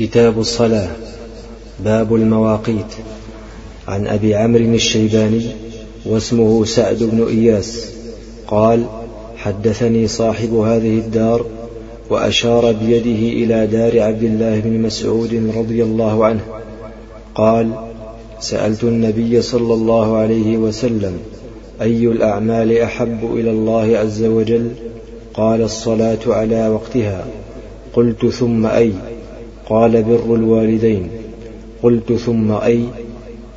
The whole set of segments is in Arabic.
كتاب الصلاة باب المواقيت. عن أبي عمرو الشيباني واسمه سعد بن إياس قال حدثني صاحب هذه الدار وأشار بيده إلى دار عبد الله بن مسعود رضي الله عنه. قال سألت النبي صلى الله عليه وسلم أي الأعمال أحب إلى الله عز وجل؟ قال الصلاة على وقتها. قلت ثم أي؟ قال بر الوالدين. قلت ثم أي.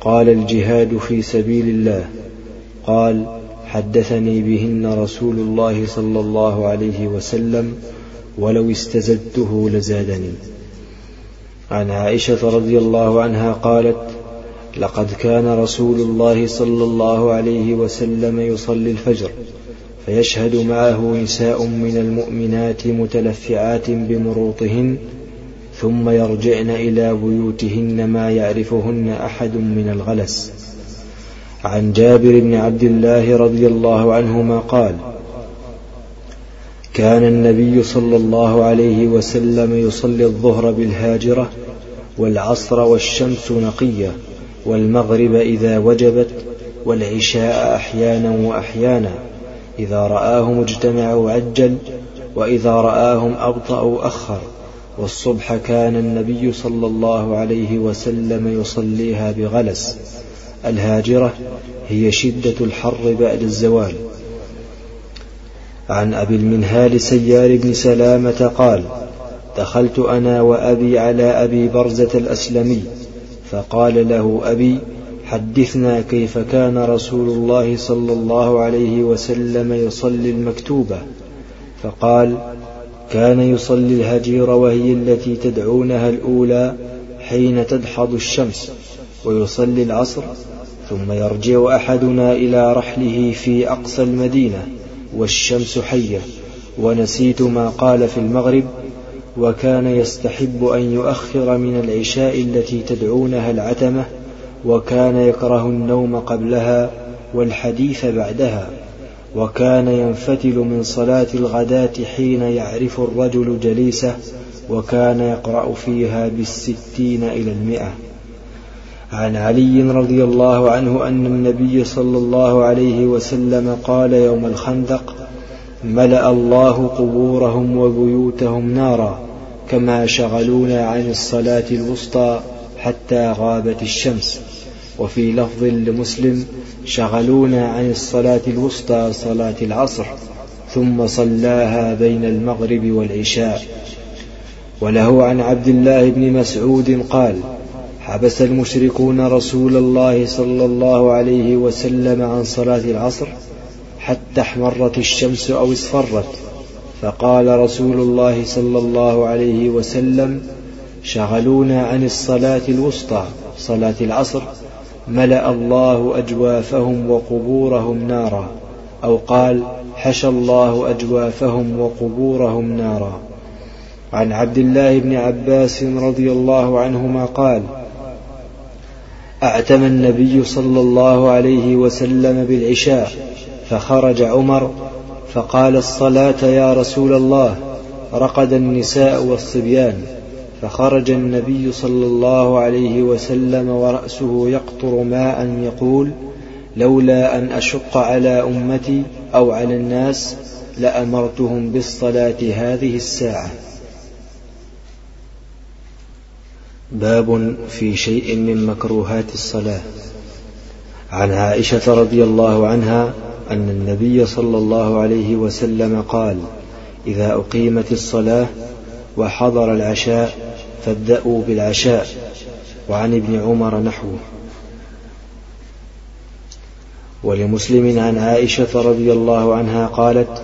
قال الجهاد في سبيل الله. قال حدثني بهن رسول الله صلى الله عليه وسلم ولو استزدته لزادني. عن عائشة رضي الله عنها قالت لقد كان رسول الله صلى الله عليه وسلم يصلي الفجر فيشهد معه نساء من المؤمنات متلفعات بمروطهن ثم يرجعن إلى بيوتهن ما يعرفهن أحد من الغلس. عن جابر بن عبد الله رضي الله عنهما قال كان النبي صلى الله عليه وسلم يصلي الظهر بالهاجرة والعصر والشمس نقية والمغرب إذا وجبت والعشاء أحيانا وأحيانا إذا رآهم اجتمعوا عجل وإذا رآهم أبطأوا أخر. والصبح كان النبي صلى الله عليه وسلم يصليها بغلس. الهاجرة هي شدة الحر بعد الزوال. عن أبي المنهال سيار بن سلامة قال دخلت أنا وأبي على أبي برزة الأسلمي فقال له أبي حدثنا كيف كان رسول الله صلى الله عليه وسلم يصلي المكتوبة؟ فقال كان يصلي الهجير وهي التي تدعونها الأولى حين تدحض الشمس ويصلي العصر ثم يرجع أحدنا إلى رحله في أقصى المدينة والشمس حية. ونسيت ما قال في المغرب وكان يستحب أن يؤخر من العشاء التي تدعونها العتمة وكان يكره النوم قبلها والحديث بعدها. وكان ينفتل من صلاة الغداة حين يعرف الرجل جليسه وكان يقرأ فيها بالستين إلى المئة. عن علي رضي الله عنه أن النبي صلى الله عليه وسلم قال يوم الخندق ملأ الله قبورهم وبيوتهم نارا كما شغلونا عن الصلاة الوسطى حتى غابت الشمس. وفي لفظ لمسلم شغلونا عن الصلاة الوسطى صلاة العصر ثم صلاها بين المغرب والعشاء. وله عن عبد الله بن مسعود قال حبس المشركون رسول الله صلى الله عليه وسلم عن صلاة العصر حتى احمرت الشمس أو اصفرت. فقال رسول الله صلى الله عليه وسلم شغلونا عن الصلاة الوسطى صلاة العصر ملأ الله أجوافهم وقبورهم نارا. أو قال حشى الله أجوافهم وقبورهم نارا. عن عبد الله بن عباس رضي الله عنهما قال أعتم النبي صلى الله عليه وسلم بالعشاء فخرج عمر فقال الصلاة يا رسول الله رقد النساء والصبيان. فخرج النبي صلى الله عليه وسلم ورأسه يقطر ماء يقول لولا أن أشق على أمتي أو على الناس لأمرتهم بالصلاة هذه الساعة. باب في شيء من مكروهات الصلاة. عن عائشة رضي الله عنها أن النبي صلى الله عليه وسلم قال إذا أقيمت الصلاة وحضر العشاء فابدأوا بالعشاء وعن ابن عمر نحوه. ولمسلم عن عائشة رضي الله عنها قالت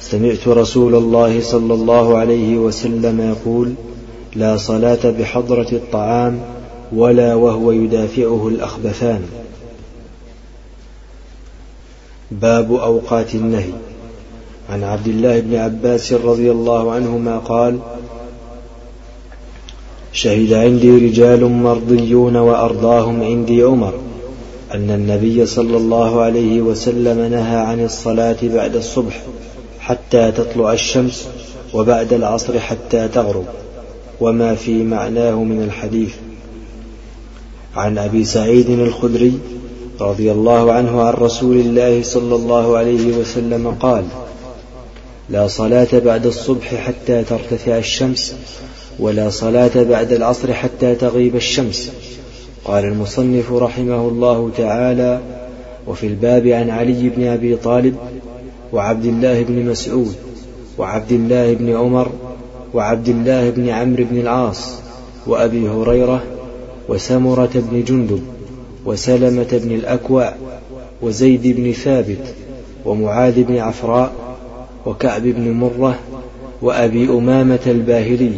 سمعت رسول الله صلى الله عليه وسلم يقول لا صلاة بحضرة الطعام ولا وهو يدافعه الأخبثان. باب أوقات النهي. عن عبد الله بن عباس رضي الله عنهما قال شهد عندي رجال مرضيون وأرضاهم عندي عمر أن النبي صلى الله عليه وسلم نهى عن الصلاة بعد الصبح حتى تطلع الشمس وبعد العصر حتى تغرب وما في معناه من الحديث. عن أبي سعيد الخدري رضي الله عنه عن رسول الله صلى الله عليه وسلم قال لا صلاة بعد الصبح حتى ترتفع الشمس ولا صلاة بعد العصر حتى تغيب الشمس. قال المصنف رحمه الله تعالى وفي الباب عن علي بن أبي طالب وعبد الله بن مسعود وعبد الله بن عمر وعبد الله بن عمرو بن العاص وأبي هريرة وسمرة بن جندب وسلمة بن الأكوع وزيد بن ثابت ومعاذ بن عفراء وكعب بن مرة وأبي أمامة الباهلي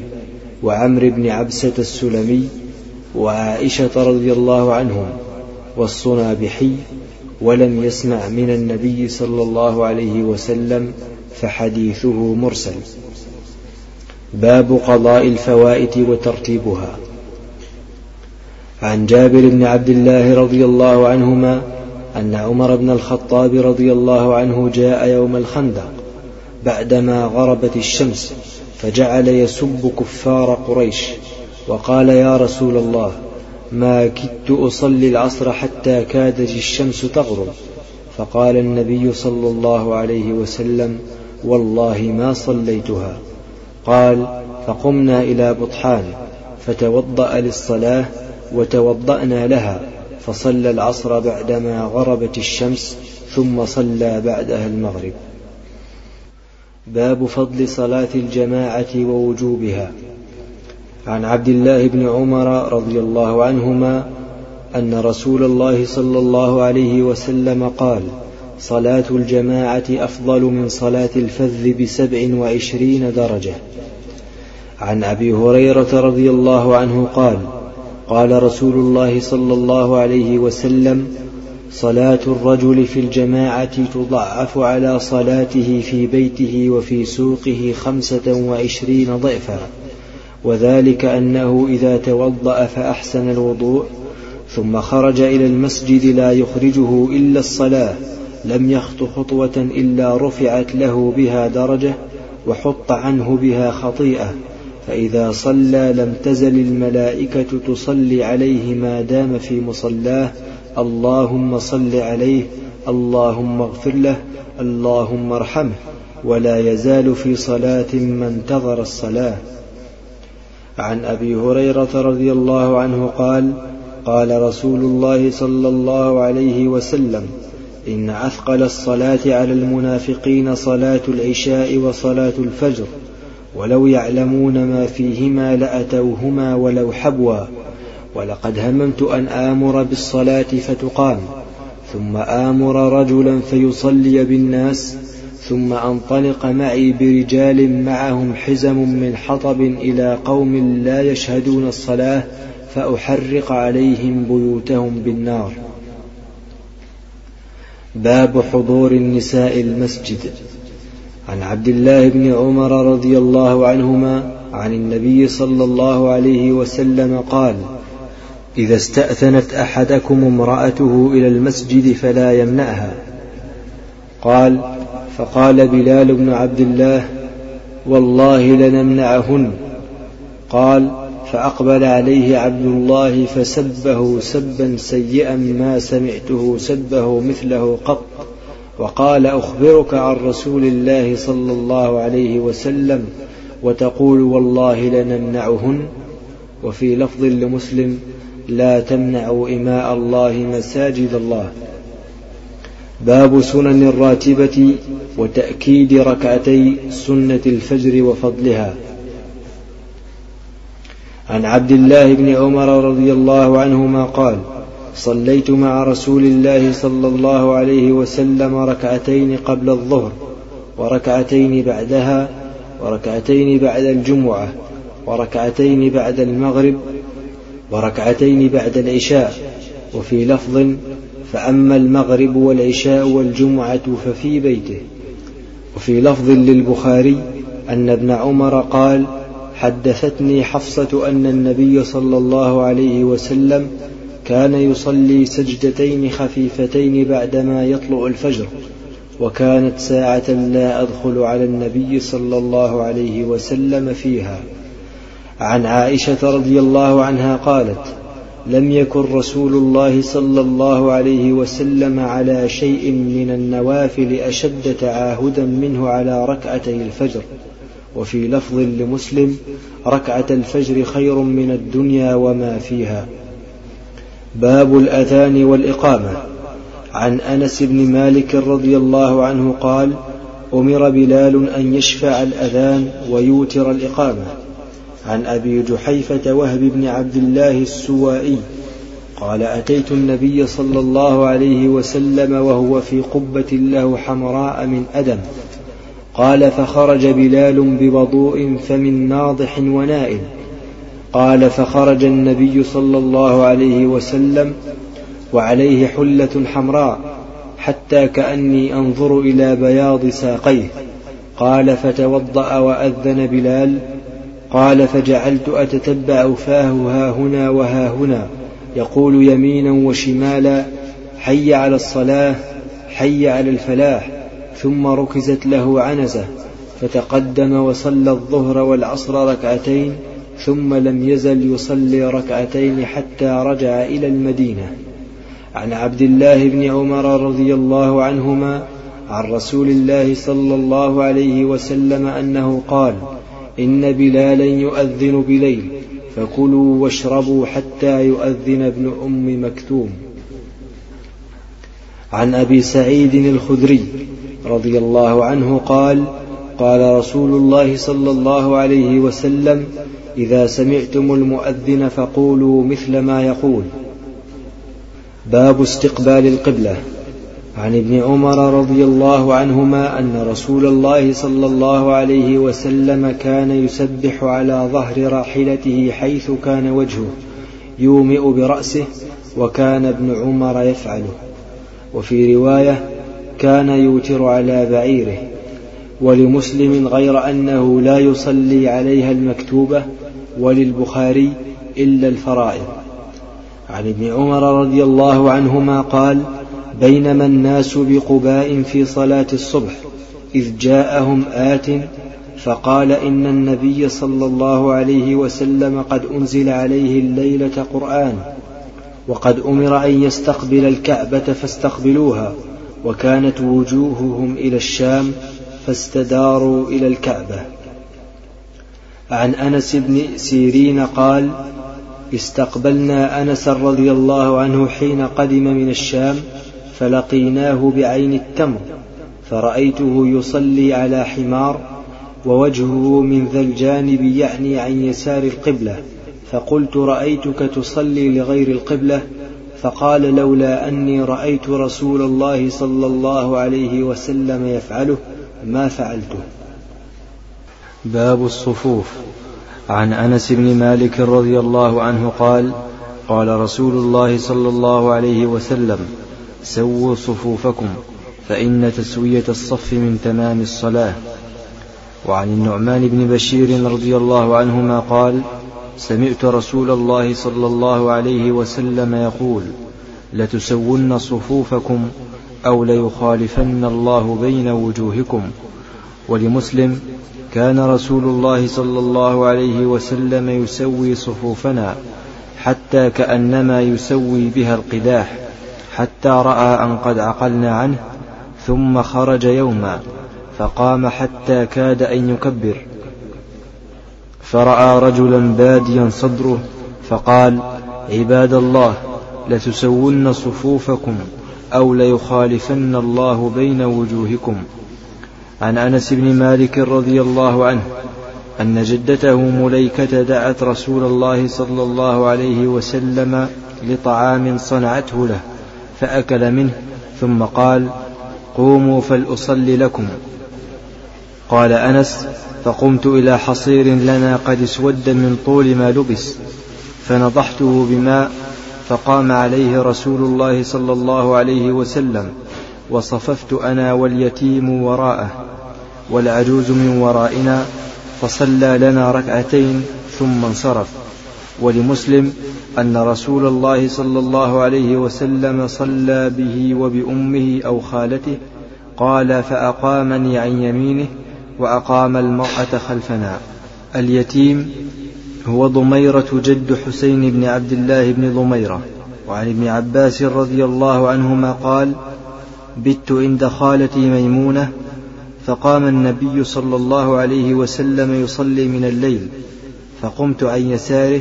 وعمر بن عبسة السلمي وعائشة رضي الله عنهم والصنابحي ولم يسمع من النبي صلى الله عليه وسلم فحديثه مرسل. باب قضاء الفوائت وترتيبها. عن جابر بن عبد الله رضي الله عنهما أن عمر بن الخطاب رضي الله عنه جاء يوم الخندق بعدما غربت الشمس فجعل يسب كفار قريش وقال يا رسول الله ما كدت أصلي العصر حتى كادت الشمس تغرب. فقال النبي صلى الله عليه وسلم والله ما صليتها. قال فقمنا إلى بطحان فتوضأ للصلاة وتوضأنا لها فصلى العصر بعدما غربت الشمس ثم صلى بعدها المغرب. باب فضل صلاة الجماعة ووجوبها. عن عبد الله بن عمر رضي الله عنهما أن رسول الله صلى الله عليه وسلم قال صلاة الجماعة أفضل من صلاة الفذ بسبع وعشرين درجة عن أبي هريرة رضي الله عنه قال قال رسول الله صلى الله عليه وسلم صلاة الرجل في الجماعة تضعف على صلاته في بيته وفي سوقه خمسة وعشرين ضعفا. وذلك أنه إذا توضأ فأحسن الوضوء ثم خرج إلى المسجد لا يخرجه إلا الصلاة لم يخط خطوة إلا رفعت له بها درجة وحط عنه بها خطيئة. فإذا صلى لم تزل الملائكة تصلي عليه ما دام في مصلاه اللهم صل عليه اللهم اغفر له اللهم ارحمه ولا يزال في صلاة ما انتظر الصلاة. عن أبي هريرة رضي الله عنه قال قال رسول الله صلى الله عليه وسلم إن أثقل الصلاة على المنافقين صلاة العشاء وصلاة الفجر ولو يعلمون ما فيهما لأتوهما ولو حبوا ولقد هممت أن آمر بالصلاة فتقام ثم آمر رجلا فيصلي بالناس ثم أنطلق معي برجال معهم حزم من حطب إلى قوم لا يشهدون الصلاة فأحرق عليهم بيوتهم بالنار. باب حضور النساء المسجد. عن عبد الله بن عمر رضي الله عنهما عن النبي صلى الله عليه وسلم قال إذا استأذنت أحدكم امرأته إلى المسجد فلا يمنعها. قال فقال بلال بن عبد الله والله لنمنعهن. قال فأقبل عليه عبد الله فسبه سبا سيئا ما سمعته سبه مثله قط وقال أخبرك عن رسول الله صلى الله عليه وسلم وتقول والله لنمنعهن. وفي لفظ لمسلم لا تمنعوا إماء الله مساجد الله. باب سنن الراتبة وتأكيد ركعتي سنة الفجر وفضلها. عن عبد الله بن عمر رضي الله عنهما قال صليت مع رسول الله صلى الله عليه وسلم ركعتين قبل الظهر وركعتين بعدها وركعتين بعد الجمعة وركعتين بعد المغرب وركعتين بعد العشاء وفي لفظ فأما المغرب والعشاء والجمعة ففي بيته. وفي لفظ للبخاري أن ابن عمر قال حدثتني حفصة أن النبي صلى الله عليه وسلم كان يصلي سجدتين خفيفتين بعدما يطلع الفجر وكانت ساعة لا أدخل على النبي صلى الله عليه وسلم فيها. عن عائشة رضي الله عنها قالت لم يكن رسول الله صلى الله عليه وسلم على شيء من النوافل أشد تعاهدا منه على ركعتي الفجر. وفي لفظ لمسلم ركعة الفجر خير من الدنيا وما فيها. باب الأذان والإقامة. عن أنس بن مالك رضي الله عنه قال أمر بلال أن يشفع الأذان ويوتر الإقامة. عن أبي جحيفة وهب بن عبد الله السوائي قال أتيت النبي صلى الله عليه وسلم وهو في قبة له حمراء من أدم. قال فخرج بلال بوضوء فمن ناضح ونائم قال فخرج النبي صلى الله عليه وسلم وعليه حلة حمراء حتى كأني أنظر إلى بياض ساقيه. قال فتوضأ وأذن بلال قال فجعلت أتتبع فاه ها هنا وها هنا يقول يمينا وشمالا حي على الصلاة حي على الفلاح ثم ركزت له عنزة فتقدم وصلى الظهر والعصر ركعتين ثم لم يزل يصلي ركعتين حتى رجع إلى المدينة. عن عبد الله بن عمر رضي الله عنهما عن رسول الله صلى الله عليه وسلم أنه قال إن بلالا يؤذن بليل فكلوا واشربوا حتى يؤذن ابن أم مكتوم. عن أبي سعيد الخدري رضي الله عنه قال قال رسول الله صلى الله عليه وسلم إذا سمعتم المؤذن فقولوا مثل ما يقول. باب استقبال القبلة. عن ابن عمر رضي الله عنهما أن رسول الله صلى الله عليه وسلم كان يسبح على ظهر راحلته حيث كان وجهه يومئ برأسه وكان ابن عمر يفعله. وفي رواية كان يوتر على بعيره. ولمسلم غير أنه لا يصلي عليها المكتوبة وللبخاري إلا الفرائض. عن ابن عمر رضي الله عنهما قال بينما الناس بقباء في صلاة الصبح إذ جاءهم آت فقال إن النبي صلى الله عليه وسلم قد أنزل عليه الليلة قرآن وقد أمر أن يستقبل الكعبة فاستقبلوها وكانت وجوههم إلى الشام فاستداروا إلى الكعبة. عن أنس بن سيرين قال استقبلنا أنس رضي الله عنه حين قدم من الشام فلقيناه بعين التمر فرأيته يصلي على حمار ووجهه من ذا الجانب يعني عن يسار القبلة. فقلت رأيتك تصلي لغير القبلة؟ فقال لولا أني رأيت رسول الله صلى الله عليه وسلم يفعله ما فعلته. باب الصفوف. عن أنس بن مالك رضي الله عنه قال قال رسول الله صلى الله عليه وسلم سووا صفوفكم فإن تسوية الصف من تمام الصلاة. وعن النعمان بن بشير رضي الله عنهما قال سمعت رسول الله صلى الله عليه وسلم يقول لتسون صفوفكم أو ليخالفن الله بين وجوهكم. ولمسلم كان رسول الله صلى الله عليه وسلم يسوي صفوفنا حتى كأنما يسوي بها القداح. حتى رأى أن قد عقلنا عنه ثم خرج يوما فقام حتى كاد أن يكبر. فرأى رجلا باديا صدره فقال عباد الله لتسون صفوفكم أو ليخالفن الله بين وجوهكم. عن أنس بن مالك رضي الله عنه أن جدته مليكة دعت رسول الله صلى الله عليه وسلم لطعام صنعته له. فأكل منه ثم قال قوموا فلأصلي لكم. قال أنس فقمت إلى حصير لنا قد اسود من طول ما لبس فنضحته بماء فقام عليه رسول الله صلى الله عليه وسلم وصففت أنا واليتيم وراءه والعجوز من ورائنا فصلى لنا ركعتين ثم انصرف. ولمسلم أن رسول الله صلى الله عليه وسلم صلى به وبأمه أو خالته قال فأقامني عن يمينه وأقام المرأة خلفنا. اليتيم هو ضميرة جد حسين بن عبد الله بن ضميرة. وعن ابن عباس رضي الله عنهما قال بت عند خالتي ميمونة. فقام النبي صلى الله عليه وسلم يصلي من الليل. فقمت عن يساره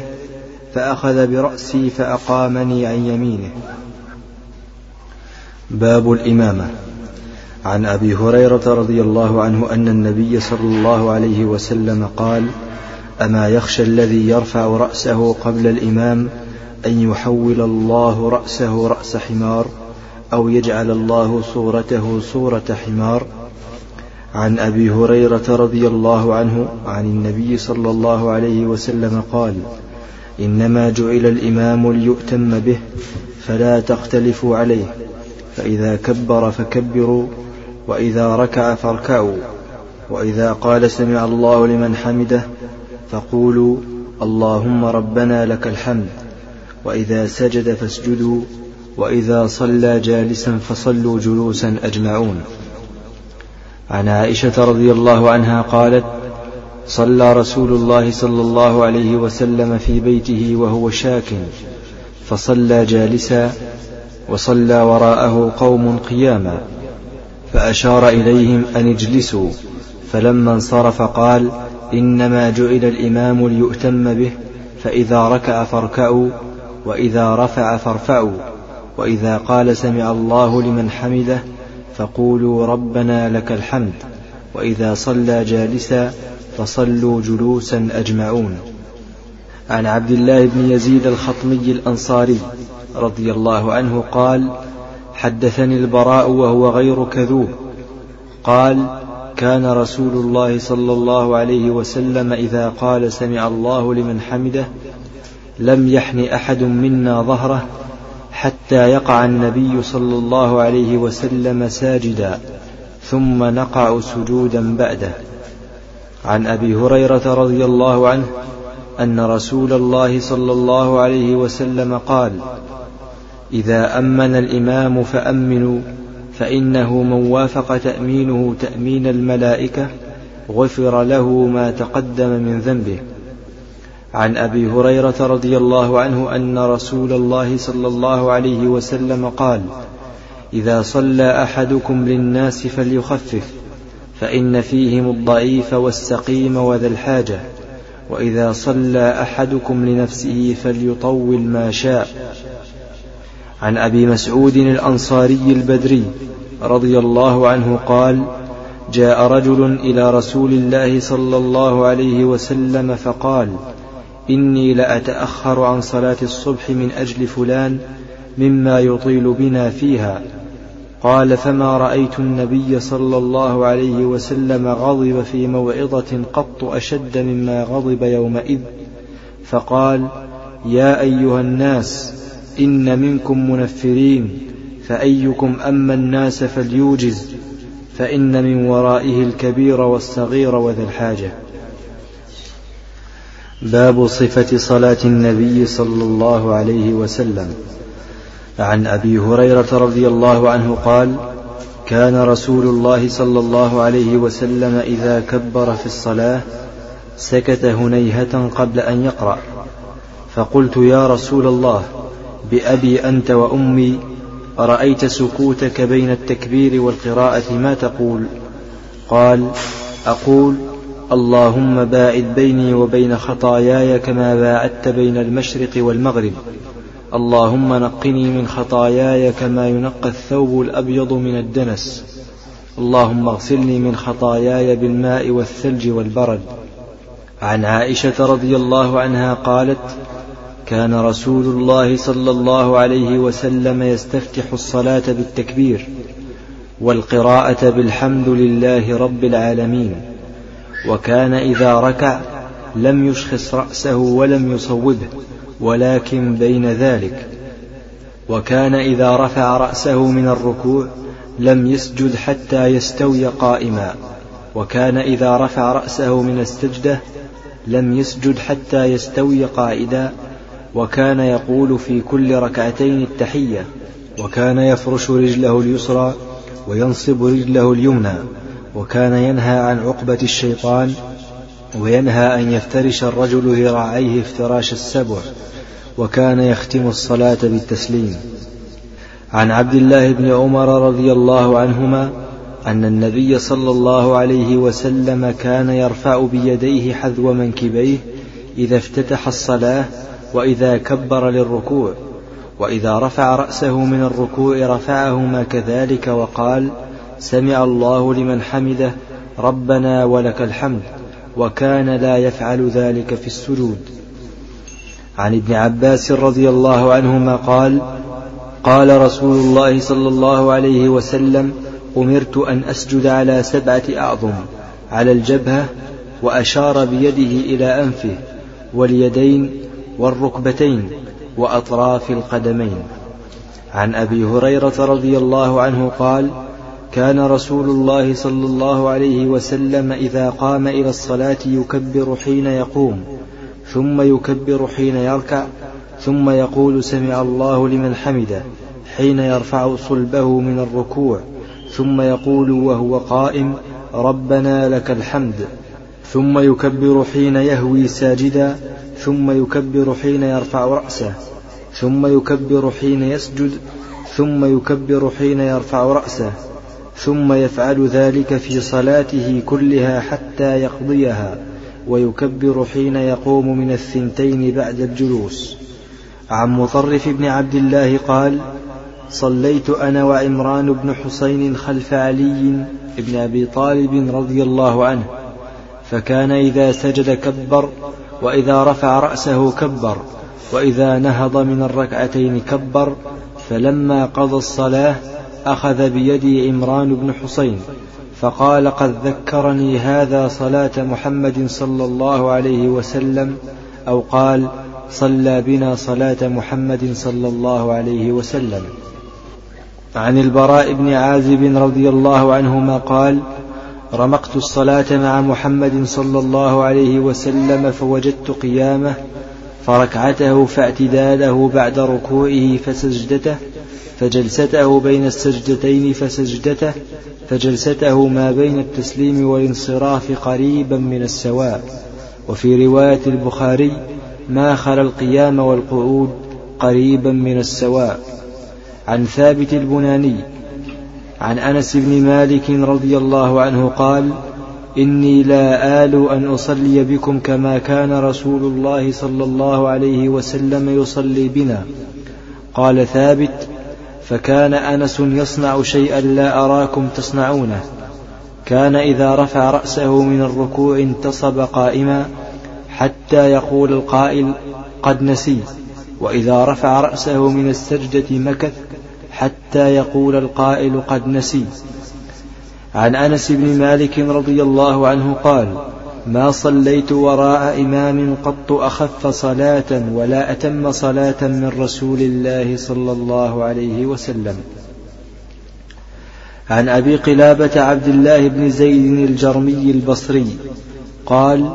فأخذ برأسي فأقامني عن يمينه. باب الإمامة. عن أبي هريرة رضي الله عنه أن النبي صلى الله عليه وسلم قال أما يخشى الذي يرفع رأسه قبل الإمام أن يحول الله رأسه رأس حمار أو يجعل الله صورته صورة حمار. عن أبي هريرة رضي الله عنه عن النبي صلى الله عليه وسلم قال إنما جعل الإمام ليؤتم به فلا تختلفوا عليه فإذا كبر فكبروا وإذا ركع فاركعوا وإذا قال سمع الله لمن حمده فقولوا اللهم ربنا لك الحمد وإذا سجد فاسجدوا وإذا صلى جالسا فصلوا جلوسا أجمعون. عن عائشة رضي الله عنها قالت صلى رسول الله صلى الله عليه وسلم في بيته وهو شاك فصلى جالسا وصلى وراءه قوم قياما فأشار إليهم أن اجلسوا فلما انصرف قال إنما جعل الإمام ليؤتم به فإذا ركع فاركعوا وإذا رفع فارفعوا وإذا قال سمع الله لمن حمده فقولوا ربنا لك الحمد وإذا صلى جالسا فصلوا جلوسا أجمعون. عن عبد الله بن يزيد الخطمي الأنصاري رضي الله عنه قال حدثني البراء وهو غير كذوب. قال كان رسول الله صلى الله عليه وسلم إذا قال سمع الله لمن حمده لم يحن أحد منا ظهره حتى يقع النبي صلى الله عليه وسلم ساجدا ثم نقع سجودا بعده. عن أبي هريرة رضي الله عنه أن رسول الله صلى الله عليه وسلم قال إذا أمن الإمام فأمنوا فإنه من وافق تأمينه تأمين الملائكة غفر له ما تقدم من ذنبه. عن أبي هريرة رضي الله عنه أن رسول الله صلى الله عليه وسلم قال إذا صلى أحدكم للناس فليخفف فإن فيهم الضعيف والسقيم وذا الحاجة وإذا صلى أحدكم لنفسه فليطول ما شاء. عن أبي مسعود الأنصاري البدري رضي الله عنه قال جاء رجل إلى رسول الله صلى الله عليه وسلم فقال إني لأتأخر عن صلاة الصبح من أجل فلان مما يطيل بنا فيها. قال فما رأيت النبي صلى الله عليه وسلم غضب في موعظة قط أشد مما غضب يومئذ. فقال يا أيها الناس إن منكم منفرين فأيكم أما الناس فليوجز فإن من ورائه الكبير والصغير وذا الحاجة. باب صفة صلاة النبي صلى الله عليه وسلم. عن أبي هريرة رضي الله عنه قال كان رسول الله صلى الله عليه وسلم إذا كبر في الصلاة سكت هنيهة قبل أن يقرأ. فقلت يا رسول الله بأبي أنت وأمي أرأيت سكوتك بين التكبير والقراءة؟ ما تقول؟ قال أقول اللهم باعد بيني وبين خطاياي كما باعدت بين المشرق والمغرب. اللهم نقني من خطاياي كما ينقى الثوب الأبيض من الدنس. اللهم اغسلني من خطاياي بالماء والثلج والبرد. عن عائشة رضي الله عنها قالت كان رسول الله صلى الله عليه وسلم يستفتح الصلاة بالتكبير والقراءة بالحمد لله رب العالمين. وكان إذا ركع لم يشخص رأسه ولم يصوبه. ولكن بين ذلك وكان إذا رفع رأسه من الركوع لم يسجد حتى يستوي قائما وكان إذا رفع رأسه من السجدة لم يسجد حتى يستوي قائدا وكان يقول في كل ركعتين التحية وكان يفرش رجله اليسرى وينصب رجله اليمنى وكان ينهى عن عقبة الشيطان وينهى أن يفترش الرجل ذراعيه افتراش السبع وكان يختم الصلاة بالتسليم. عن عبد الله بن عمر رضي الله عنهما أن النبي صلى الله عليه وسلم كان يرفع بيديه حذو منكبيه إذا افتتح الصلاة وإذا كبر للركوع وإذا رفع رأسه من الركوع رفعهما كذلك وقال سمع الله لمن حمده ربنا ولك الحمد. وكان لا يفعل ذلك في السجود. عن ابن عباس رضي الله عنهما قال قال رسول الله صلى الله عليه وسلم أمرت أن أسجد على سبعة أعظم على الجبهة وأشار بيده إلى أنفه واليدين والركبتين وأطراف القدمين. عن أبي هريرة رضي الله عنه قال كان رسول الله صلى الله عليه وسلم إذا قام إلى الصلاة يكبر حين يقوم ثم يكبر حين يركع ثم يقول سمع الله لمن حمده حين يرفع صلبه من الركوع ثم يقول وهو قائم ربنا لك الحمد ثم يكبر حين يهوي ساجدا ثم يكبر حين يرفع رأسه ثم يكبر حين يسجد ثم يكبر حين يرفع رأسه. ثم يفعل ذلك في صلاته كلها حتى يقضيها ويكبر حين يقوم من الثنتين بعد الجلوس. عن مطرف بن عبد الله قال صليت أنا وعمران بن حسين خلف علي بن أبي طالب رضي الله عنه فكان إذا سجد كبر وإذا رفع رأسه كبر وإذا نهض من الركعتين كبر فلما قضى الصلاة أخذ بيدي عمران بن حسين فقال قد ذكرني هذا صلاة محمد صلى الله عليه وسلم أو قال صلى بنا صلاة محمد صلى الله عليه وسلم. عن البراء بن عازب رضي الله عنهما قال رمقت الصلاة مع محمد صلى الله عليه وسلم فوجدت قيامه فركعته فاعتداله بعد ركوعه فسجدته فجلسته بين السجدتين فسجدته فجلسته ما بين التسليم والانصراف قريبا من السواء وفي رواية البخاري ما خلا القيام والقعود قريبا من السواء عن ثابت البناني عن أنس بن مالك رضي الله عنه قال إني لا آل أن أصلي بكم كما كان رسول الله صلى الله عليه وسلم يصلي بنا. قال ثابت فكان أنس يصنع شيئا لا أراكم تصنعونه. كان إذا رفع رأسه من الركوع انتصب قائما حتى يقول القائل قد نسي. وإذا رفع رأسه من السجدة مكث حتى يقول القائل قد نسي. عن أنس بن مالك رضي الله عنه قال ما صليت وراء إمام قط أخف صلاة ولا أتم صلاة من رسول الله صلى الله عليه وسلم. عن أبي قلابة عبد الله بن زيد الجرمي البصري قال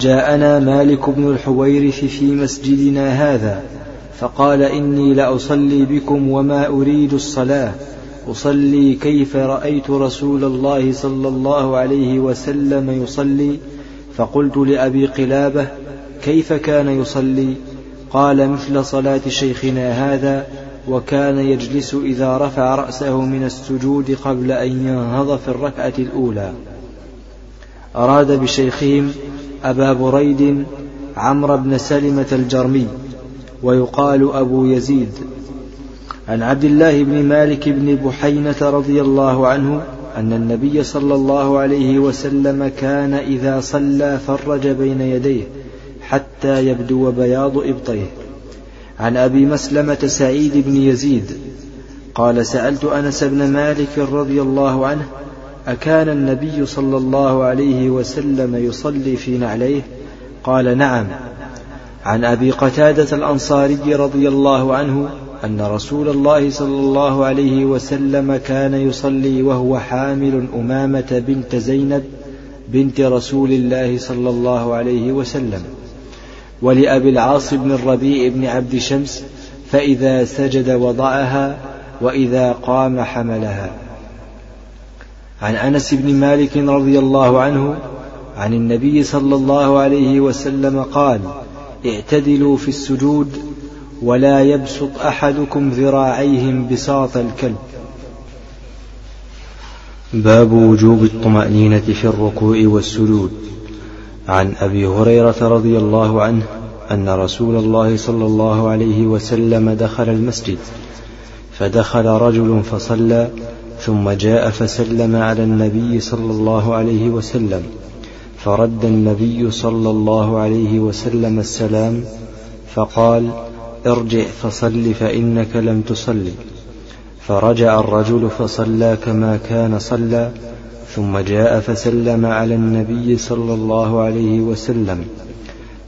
جاءنا مالك بن الحويرث في مسجدنا هذا فقال إني لأصلي بكم وما أريد الصلاة أصلي كيف رأيت رسول الله صلى الله عليه وسلم يصلي؟ فقلت لأبي قلابة كيف كان يصلي؟ قال مثل صلاة شيخنا هذا وكان يجلس إذا رفع رأسه من السجود قبل أن ينهض في الركعة الأولى. أراد بشيخهم أبا بريد عمرو بن سلمة الجرمي ويقال أبو يزيد. عن عبد الله بن مالك بن بحينة رضي الله عنه أن النبي صلى الله عليه وسلم كان إذا صلى فرج بين يديه حتى يبدو بياض إبطيه. عن أبي مسلمة سعيد بن يزيد قال سألت أنس بن مالك رضي الله عنه أكان النبي صلى الله عليه وسلم يصلي في نعليه؟ قال نعم. عن أبي قتادة الأنصاري رضي الله عنه أن رسول الله صلى الله عليه وسلم كان يصلي وهو حامل أمامة بنت زينب بنت رسول الله صلى الله عليه وسلم ولأبي العاص بن الربيع بن عبد شمس فإذا سجد وضعها وإذا قام حملها. عن أنس بن مالك رضي الله عنه عن النبي صلى الله عليه وسلم قال اعتدلوا في السجود ولا يبسط أحدكم ذراعيه بساط الكلب. باب وجوب الطمأنينة في الركوع والسجود. عن أبي هريرة رضي الله عنه أن رسول الله صلى الله عليه وسلم دخل المسجد. فدخل رجل فصلى ثم جاء فسلم على النبي صلى الله عليه وسلم. فرد النبي صلى الله عليه وسلم السلام فقال ارجع فصل فإنك لم تصل. فرجع الرجل فصلى كما كان صلى ثم جاء فسلم على النبي صلى الله عليه وسلم.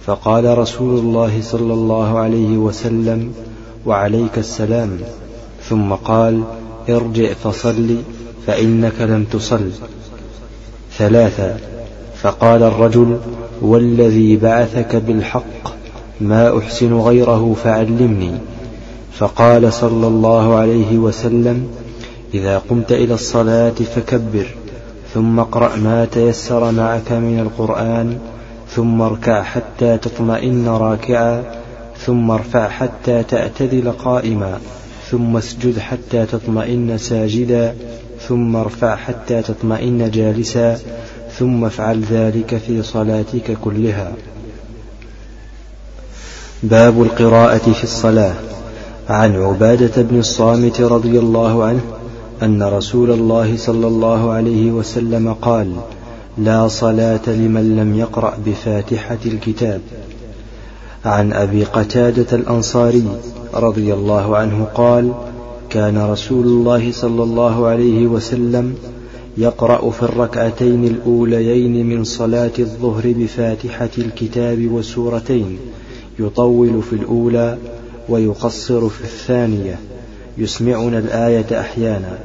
فقال رسول الله صلى الله عليه وسلم وعليك السلام. ثم قال ارجع فصل فإنك لم تصل. ثلاثا فقال الرجل والذي بعثك بالحق ما أحسن غيره فعلمني. فقال صلى الله عليه وسلم إذا قمت إلى الصلاة فكبر ثم اقرأ ما تيسر معك من القرآن ثم اركع حتى تطمئن راكعا ثم ارفع حتى تعتدل قائما ثم اسجد حتى تطمئن ساجدا ثم ارفع حتى تطمئن جالسا ثم افعل ذلك في صلاتك كلها. باب القراءة في الصلاة. عن عبادة بن الصامت رضي الله عنه أن رسول الله صلى الله عليه وسلم قال لا صلاة لمن لم يقرأ بفاتحة الكتاب. عن أبي قتادة الأنصاري رضي الله عنه قال كان رسول الله صلى الله عليه وسلم يقرأ في الركعتين الأوليين من صلاة الظهر بفاتحة الكتاب وسورتين يطول في الأولى ويقصر في الثانية يسمعنا الآية أحيانا.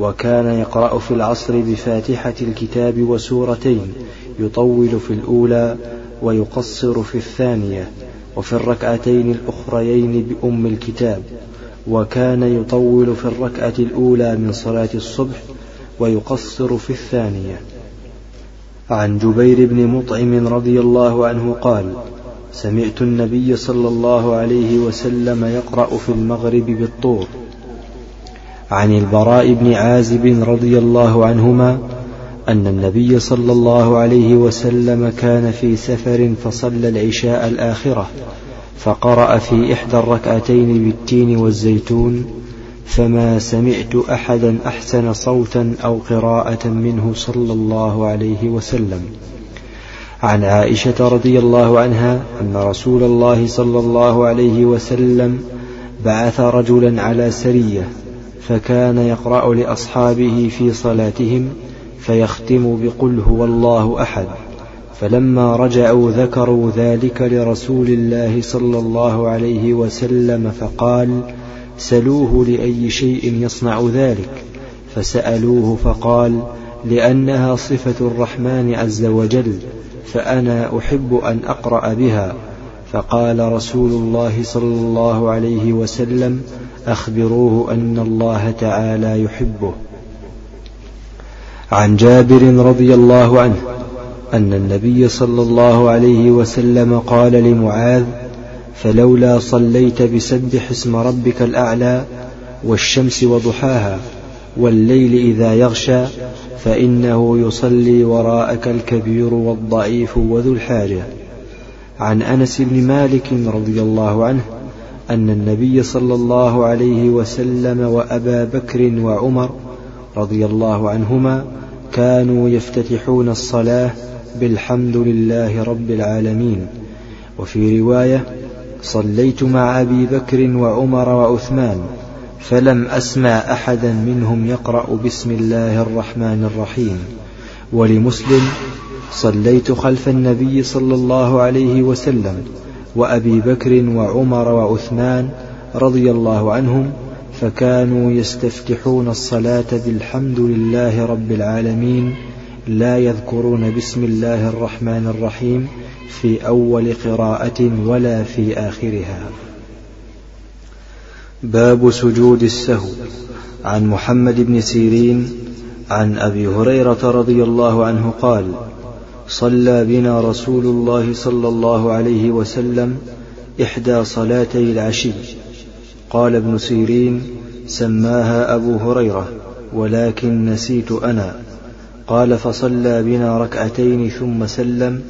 وكان يقرأ في العصر بفاتحة الكتاب وسورتين يطول في الأولى ويقصر في الثانية وفي الركعتين الأخريين بأم الكتاب. وكان يطول في الركعة الأولى من صلاة الصبح ويقصر في الثانية. عن جبير بن مطعم رضي الله عنه قال سمعت النبي صلى الله عليه وسلم يقرأ في المغرب بالطور. عن البراء بن عازب رضي الله عنهما أن النبي صلى الله عليه وسلم كان في سفر فصلى العشاء الآخرة فقرأ في إحدى الركعتين بالتين والزيتون فما سمعت أحدا أحسن صوتا أو قراءة منه صلى الله عليه وسلم. عن عائشة رضي الله عنها أن رسول الله صلى الله عليه وسلم بعث رجلا على سرية فكان يقرأ لأصحابه في صلاتهم فيختم بقل هو الله أحد. فلما رجعوا ذكروا ذلك لرسول الله صلى الله عليه وسلم فقال سلوه لأي شيء يصنع ذلك. فسألوه فقال لأنها صفة الرحمن عز وجل. فأنا أحب أن أقرأ بها. فقال رسول الله صلى الله عليه وسلم أخبروه أن الله تعالى يحبه. عن جابر رضي الله عنه أن النبي صلى الله عليه وسلم قال لمعاذ فلولا صليت بسبح اسم ربك الأعلى والشمس وضحاها والليل إذا يغشى فإنه يصلي وراءك الكبير والضعيف وذو الحاجة. عن أنس بن مالك رضي الله عنه أن النبي صلى الله عليه وسلم وأبا بكر وعمر رضي الله عنهما كانوا يفتتحون الصلاة بالحمد لله رب العالمين. وفي رواية صليت مع أبي بكر وعمر وعثمان فلم أسمع أحدا منهم يقرأ بسم الله الرحمن الرحيم. ولمسلم صليت خلف النبي صلى الله عليه وسلم وأبي بكر وعمر وعثمان رضي الله عنهم فكانوا يستفتحون الصلاة بالحمد لله رب العالمين لا يذكرون بسم الله الرحمن الرحيم في أول قراءة ولا في آخرها. باب سجود السهو. عن محمد بن سيرين عن أبي هريرة رضي الله عنه قال صلى بنا رسول الله صلى الله عليه وسلم إحدى صلاتي العشي. قال ابن سيرين سماها أبو هريرة ولكن نسيت أنا. قال فصلى بنا ركعتين ثم سلم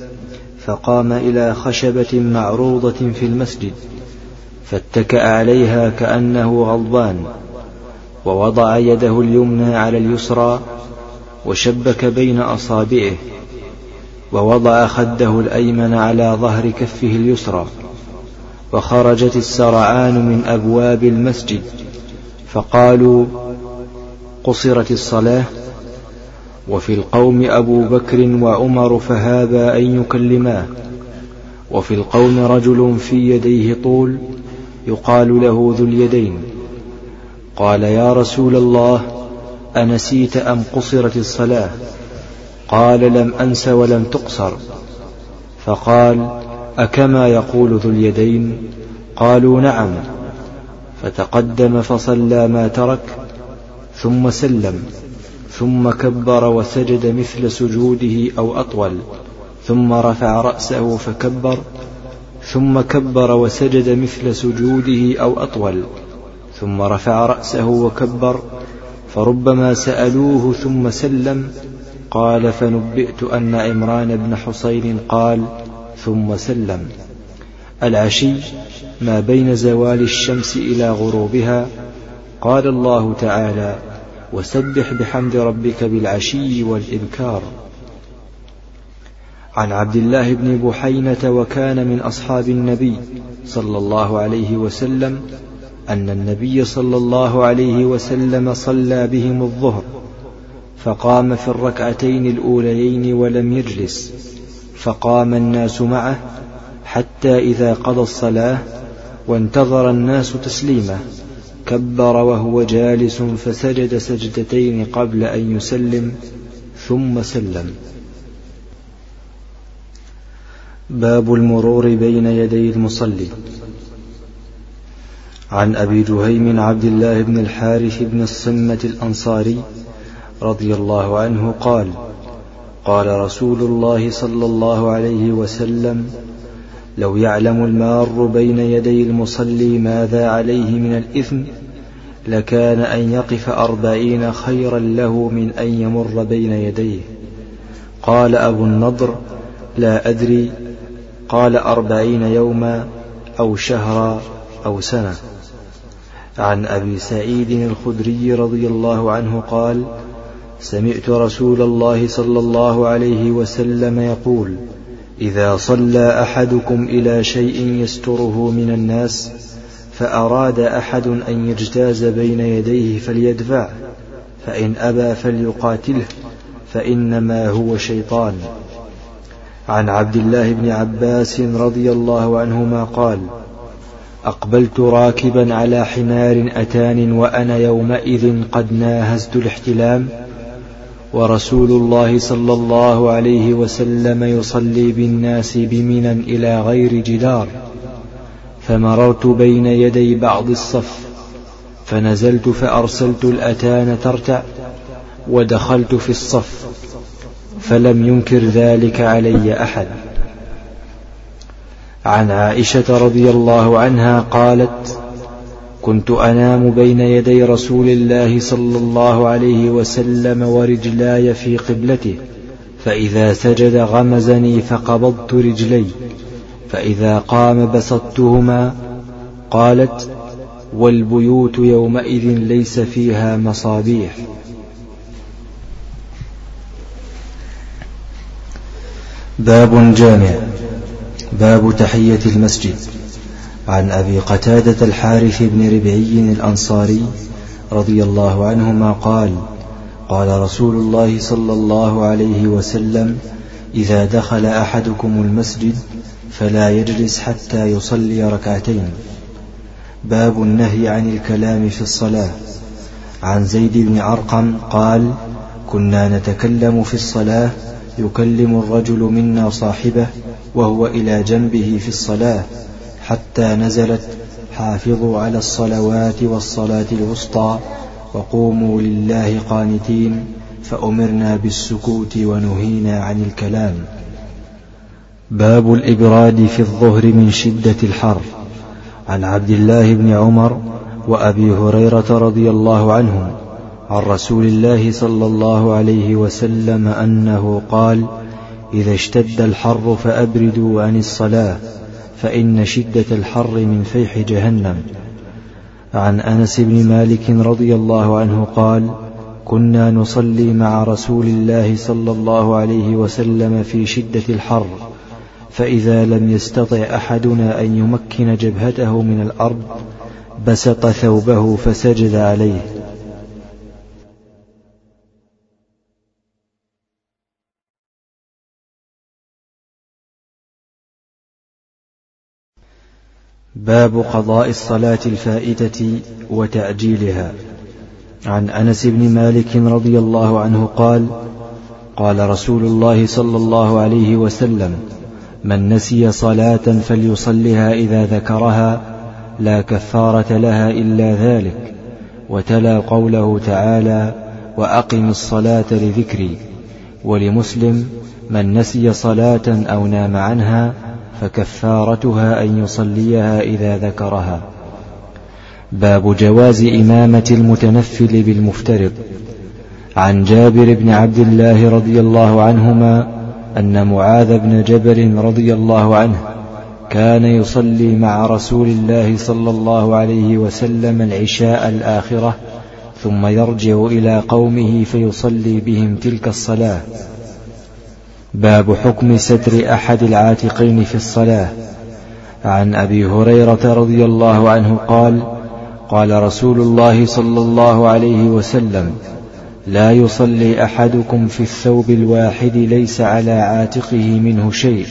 فقام إلى خشبة معروضة في المسجد. فاتكأ عليها كأنه غضبان ووضع يده اليمنى على اليسرى وشبك بين أصابعه ووضع خده الأيمن على ظهر كفه اليسرى وخرجت السرعان من أبواب المسجد فقالوا قصرت الصلاة وفي القوم أبو بكر وعمر فهابا أن يكلماه وفي القوم رجل في يديه طول يقال له ذو اليدين. قال يا رسول الله أنسيت أم قصرت الصلاة؟ قال لم أنس ولم تقصر. فقال أكما يقول ذو اليدين؟ قالوا نعم. فتقدم فصلى ما ترك ثم سلم ثم كبر وسجد مثل سجوده أو أطول ثم رفع رأسه فكبر ثم كبر وسجد مثل سجوده أو أطول ثم رفع رأسه وكبر فربما سألوه ثم سلم قال فنبئت أن عمران بن حصين قال ثم سلم. العشي ما بين زوال الشمس إلى غروبها قال الله تعالى وسبح بحمد ربك بالعشي والإبكار. عن عبد الله بن بحينة وكان من أصحاب النبي صلى الله عليه وسلم أن النبي صلى الله عليه وسلم صلى بهم الظهر فقام في الركعتين الأوليين ولم يجلس فقام الناس معه حتى إذا قضى الصلاة وانتظر الناس تسليمه كبر وهو جالس فسجد سجدتين قبل أن يسلم ثم سلم. باب المرور بين يدي المصلي. عن أبي جهيم عبد الله بن الحارث بن الصمة الأنصاري رضي الله عنه قال قال رسول الله صلى الله عليه وسلم لو يعلم المار بين يدي المصلي ماذا عليه من الإثم لكان أن يقف أربعين خيرا له من أن يمر بين يديه. قال أبو النضر لا أدري قال أربعين يوما أو شهرا أو سنة. عن أبي سعيد الخدري رضي الله عنه قال سمعت رسول الله صلى الله عليه وسلم يقول إذا صلى أحدكم إلى شيء يستره من الناس فأراد أحد أن يجتاز بين يديه فليدفع فإن أبى فليقاتله فإنما هو شيطان. عن عبد الله بن عباس رضي الله عنهما قال أقبلت راكبا على حمار أتان وأنا يومئذ قد ناهزت الاحتلام ورسول الله صلى الله عليه وسلم يصلي بالناس بمنى إلى غير جدار فمررت بين يدي بعض الصف فنزلت فأرسلت الأتان ترتع ودخلت في الصف. فلم ينكر ذلك علي أحد. عن عائشة رضي الله عنها قالت كنت أنام بين يدي رسول الله صلى الله عليه وسلم ورجلاي في قبلته فإذا سجد غمزني فقبضت رجلي فإذا قام بسطتهما قالت والبيوت يومئذ ليس فيها مصابيح. باب جامع. باب تحية المسجد. عن أبي قتادة الحارث بن ربعي الأنصاري رضي الله عنهما قال قال رسول الله صلى الله عليه وسلم إذا دخل أحدكم المسجد فلا يجلس حتى يصلي ركعتين. باب النهي عن الكلام في الصلاة. عن زيد بن أرقم قال كنا نتكلم في الصلاة يكلم الرجل منا صاحبه وهو إلى جنبه في الصلاة حتى نزلت حافظوا على الصلوات والصلاة الوسطى وقوموا لله قانتين فأمرنا بالسكوت ونهينا عن الكلام. باب الإبراد في الظهر من شدة الحر. عن عبد الله بن عمر وأبي هريرة رضي الله عنهم عن رسول الله صلى الله عليه وسلم أنه قال إذا اشتد الحر فأبردوا عن الصلاة فإن شدة الحر من فيح جهنم. عن أنس بن مالك رضي الله عنه قال كنا نصلي مع رسول الله صلى الله عليه وسلم في شدة الحر فإذا لم يستطع أحدنا أن يمكن جبهته من الأرض بسط ثوبه فسجد عليه. باب قضاء الصلاة الفائتة وتعجيلها عن أنس بن مالك رضي الله عنه قال قال رسول الله صلى الله عليه وسلم من نسي صلاة فليصلها إذا ذكرها لا كفارة لها إلا ذلك وتلا قوله تعالى وأقم الصلاة لذكري. ولمسلم من نسي صلاة أو نام عنها فكفارتها أن يصليها إذا ذكرها. باب جواز إمامة المتنفل بالمفترض عن جابر بن عبد الله رضي الله عنهما أن معاذ بن جبل رضي الله عنه كان يصلي مع رسول الله صلى الله عليه وسلم العشاء الآخرة ثم يرجع إلى قومه فيصلي بهم تلك الصلاة. باب حكم ستر أحد العاتقين في الصلاة. عن أبي هريرة رضي الله عنه قال قال رسول الله صلى الله عليه وسلم لا يصلي أحدكم في الثوب الواحد ليس على عاتقه منه شيء.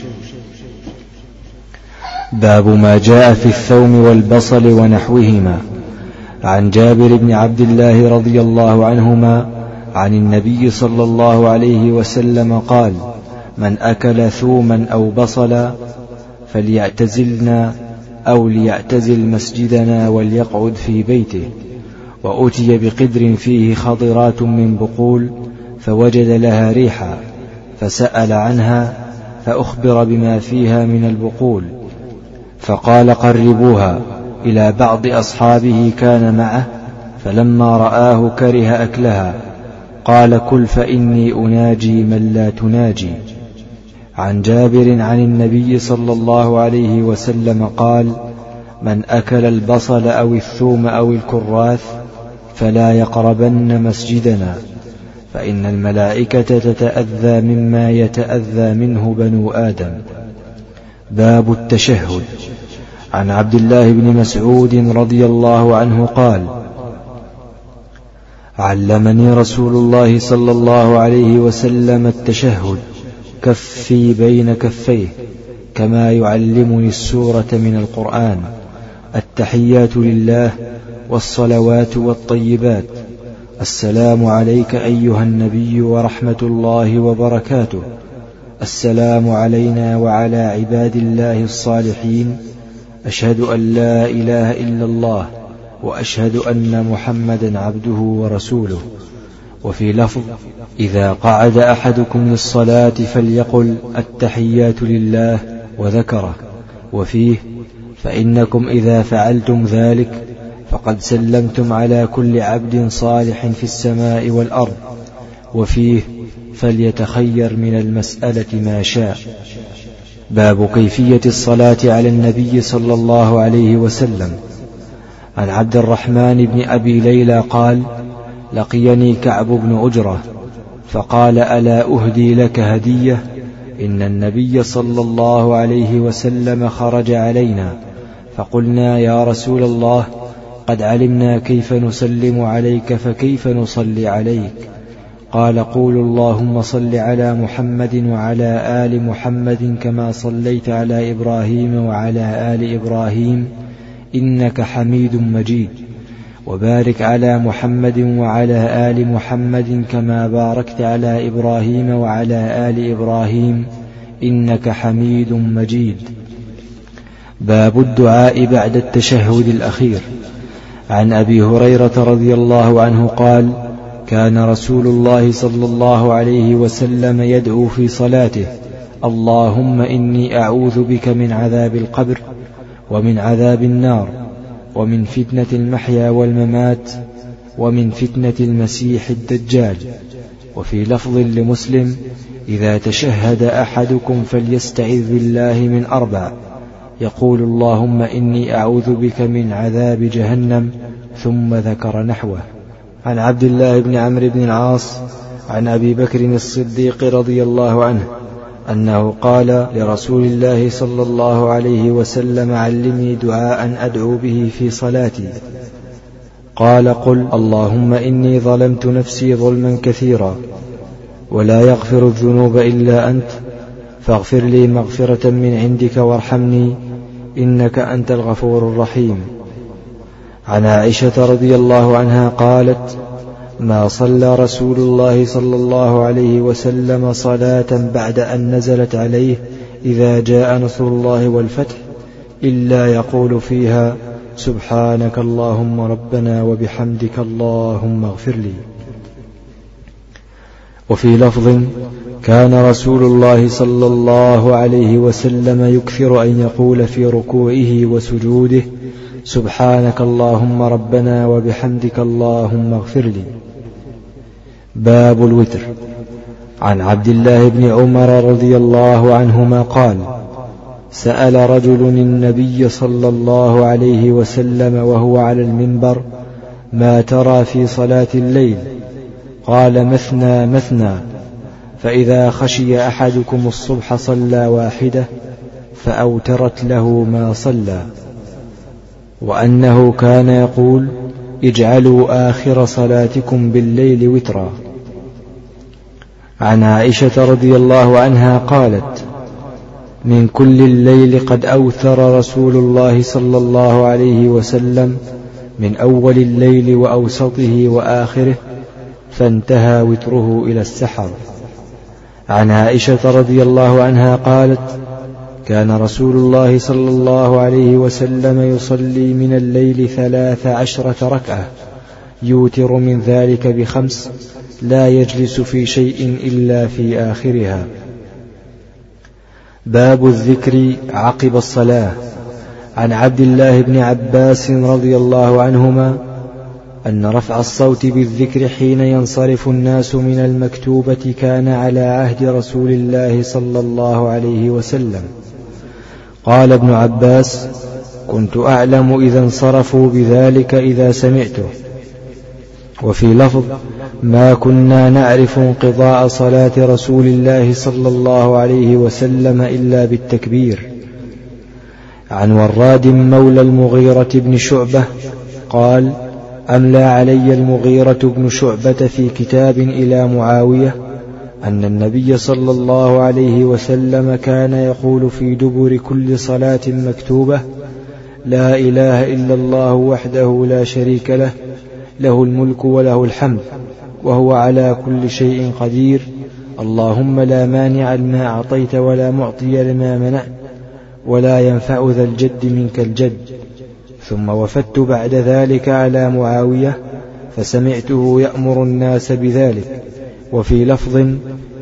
باب ما جاء في الثوم والبصل ونحوهما. عن جابر بن عبد الله رضي الله عنهما عن النبي صلى الله عليه وسلم قال من أكل ثوما أو بصلا فليعتزلنا أو ليعتزل مسجدنا وليقعد في بيته. وأتي بقدر فيه خضرات من بقول فوجد لها ريحا فسأل عنها فأخبر بما فيها من البقول. فقال قربوها إلى بعض أصحابه كان معه فلما رآه كره أكلها. قال كل فإني أناجي من لا تناجي. عن جابر عن النبي صلى الله عليه وسلم قال من أكل البصل أو الثوم أو الكراث فلا يقربن مسجدنا فإن الملائكة تتأذى مما يتأذى منه بنو آدم. باب التشهد. عن عبد الله بن مسعود رضي الله عنه قال علمني رسول الله صلى الله عليه وسلم التشهد كفي بين كفيه كما يعلمني السورة من القرآن. التحيات لله والصلوات والطيبات. السلام عليك أيها النبي ورحمة الله وبركاته. السلام علينا وعلى عباد الله الصالحين. أشهد أن لا إله إلا الله وأشهد أن محمدا عبده ورسوله. وفي لفظ إذا قعد أحدكم للصلاة فليقل التحيات لله وذكره. وفيه فإنكم إذا فعلتم ذلك فقد سلمتم على كل عبد صالح في السماء والأرض. وفيه فليتخير من المسألة ما شاء. باب كيفية الصلاة على النبي صلى الله عليه وسلم. عن عبد الرحمن بن أبي ليلى قال لقيني كعب بن أجرة فقال ألا أهدي لك هدية؟ إن النبي صلى الله عليه وسلم خرج علينا. فقلنا يا رسول الله قد علمنا كيف نسلم عليك فكيف نصلي عليك؟ قال قولوا اللهم صل على محمد وعلى آل محمد كما صليت على إبراهيم وعلى آل إبراهيم إنك حميد مجيد. وبارك على محمد وعلى آل محمد كما باركت على إبراهيم وعلى آل إبراهيم إنك حميد مجيد. باب الدعاء بعد التشهد الأخير. عن أبي هريرة رضي الله عنه قال كان رسول الله صلى الله عليه وسلم يدعو في صلاته اللهم إني أعوذ بك من عذاب القبر ومن عذاب النار. ومن فتنة المحيا والممات ومن فتنة المسيح الدجال. وفي لفظ لمسلم إذا تشهد أحدكم فليستعذ بالله من أربع. يقول اللهم إني أعوذ بك من عذاب جهنم ثم ذكر نحوه. عن عبد الله بن عمرو بن العاص عن أبي بكر الصديق رضي الله عنه أنه قال لرسول الله صلى الله عليه وسلم علمني دعاء أدعو به في صلاتي. قال قل اللهم إني ظلمت نفسي ظلما كثيرا ولا يغفر الذنوب إلا أنت فاغفر لي مغفرة من عندك وارحمني إنك أنت الغفور الرحيم. عن عائشة رضي الله عنها قالت ما صلى رسول الله صلى الله عليه وسلم صلاة بعد أن نزلت عليه إذا جاء نصر الله والفتح إلا يقول فيها سبحانك اللهم ربنا وبحمدك اللهم اغفر لي. وفي لفظ كان رسول الله صلى الله عليه وسلم يكثر أن يقول في ركوعه وسجوده سبحانك اللهم ربنا وبحمدك اللهم اغفر لي. باب الوتر. عن عبد الله بن عمر رضي الله عنهما قال سأل رجل النبي صلى الله عليه وسلم وهو على المنبر ما ترى في صلاة الليل؟ قال مثنى مثنى. فإذا خشي أحدكم الصبح صلى واحدة فأوترت له ما صلى. وأنه كان يقول اجعلوا آخر صلاتكم بالليل وترا. عن عائشة رضي الله عنها قالت من كل الليل قد أوثر رسول الله صلى الله عليه وسلم من أول الليل وأوسطه وآخره فانتهى وتره إلى السحر. عن عائشة رضي الله عنها قالت كان رسول الله صلى الله عليه وسلم يصلي من الليل ثلاث عشرة ركعة يوتر من ذلك بخمس لا يجلس في شيء إلا في آخرها. باب الذكر عقب الصلاة. عن عبد الله بن عباس رضي الله عنهما أن رفع الصوت بالذكر حين ينصرف الناس من المكتوبة كان على عهد رسول الله صلى الله عليه وسلم. قال ابن عباس كنت أعلم إذا انصرفوا بذلك إذا سمعته. وفي لفظ ما كنا نعرف انقضاء صلاة رسول الله صلى الله عليه وسلم إلا بالتكبير. عن وراد مولى المغيرة بن شعبة قال أملى علي المغيرة بن شعبة في كتاب إلى معاوية أن النبي صلى الله عليه وسلم كان يقول في دبر كل صلاة مكتوبة لا إله إلا الله وحده لا شريك له له الملك وله الحمد وهو على كل شيء قدير. اللهم لا مانع لما أعطيت ولا معطي لما منعت ولا ينفع ذا الجد منك الجد. ثم وفدت بعد ذلك على معاوية فسمعته يأمر الناس بذلك. وفي لفظ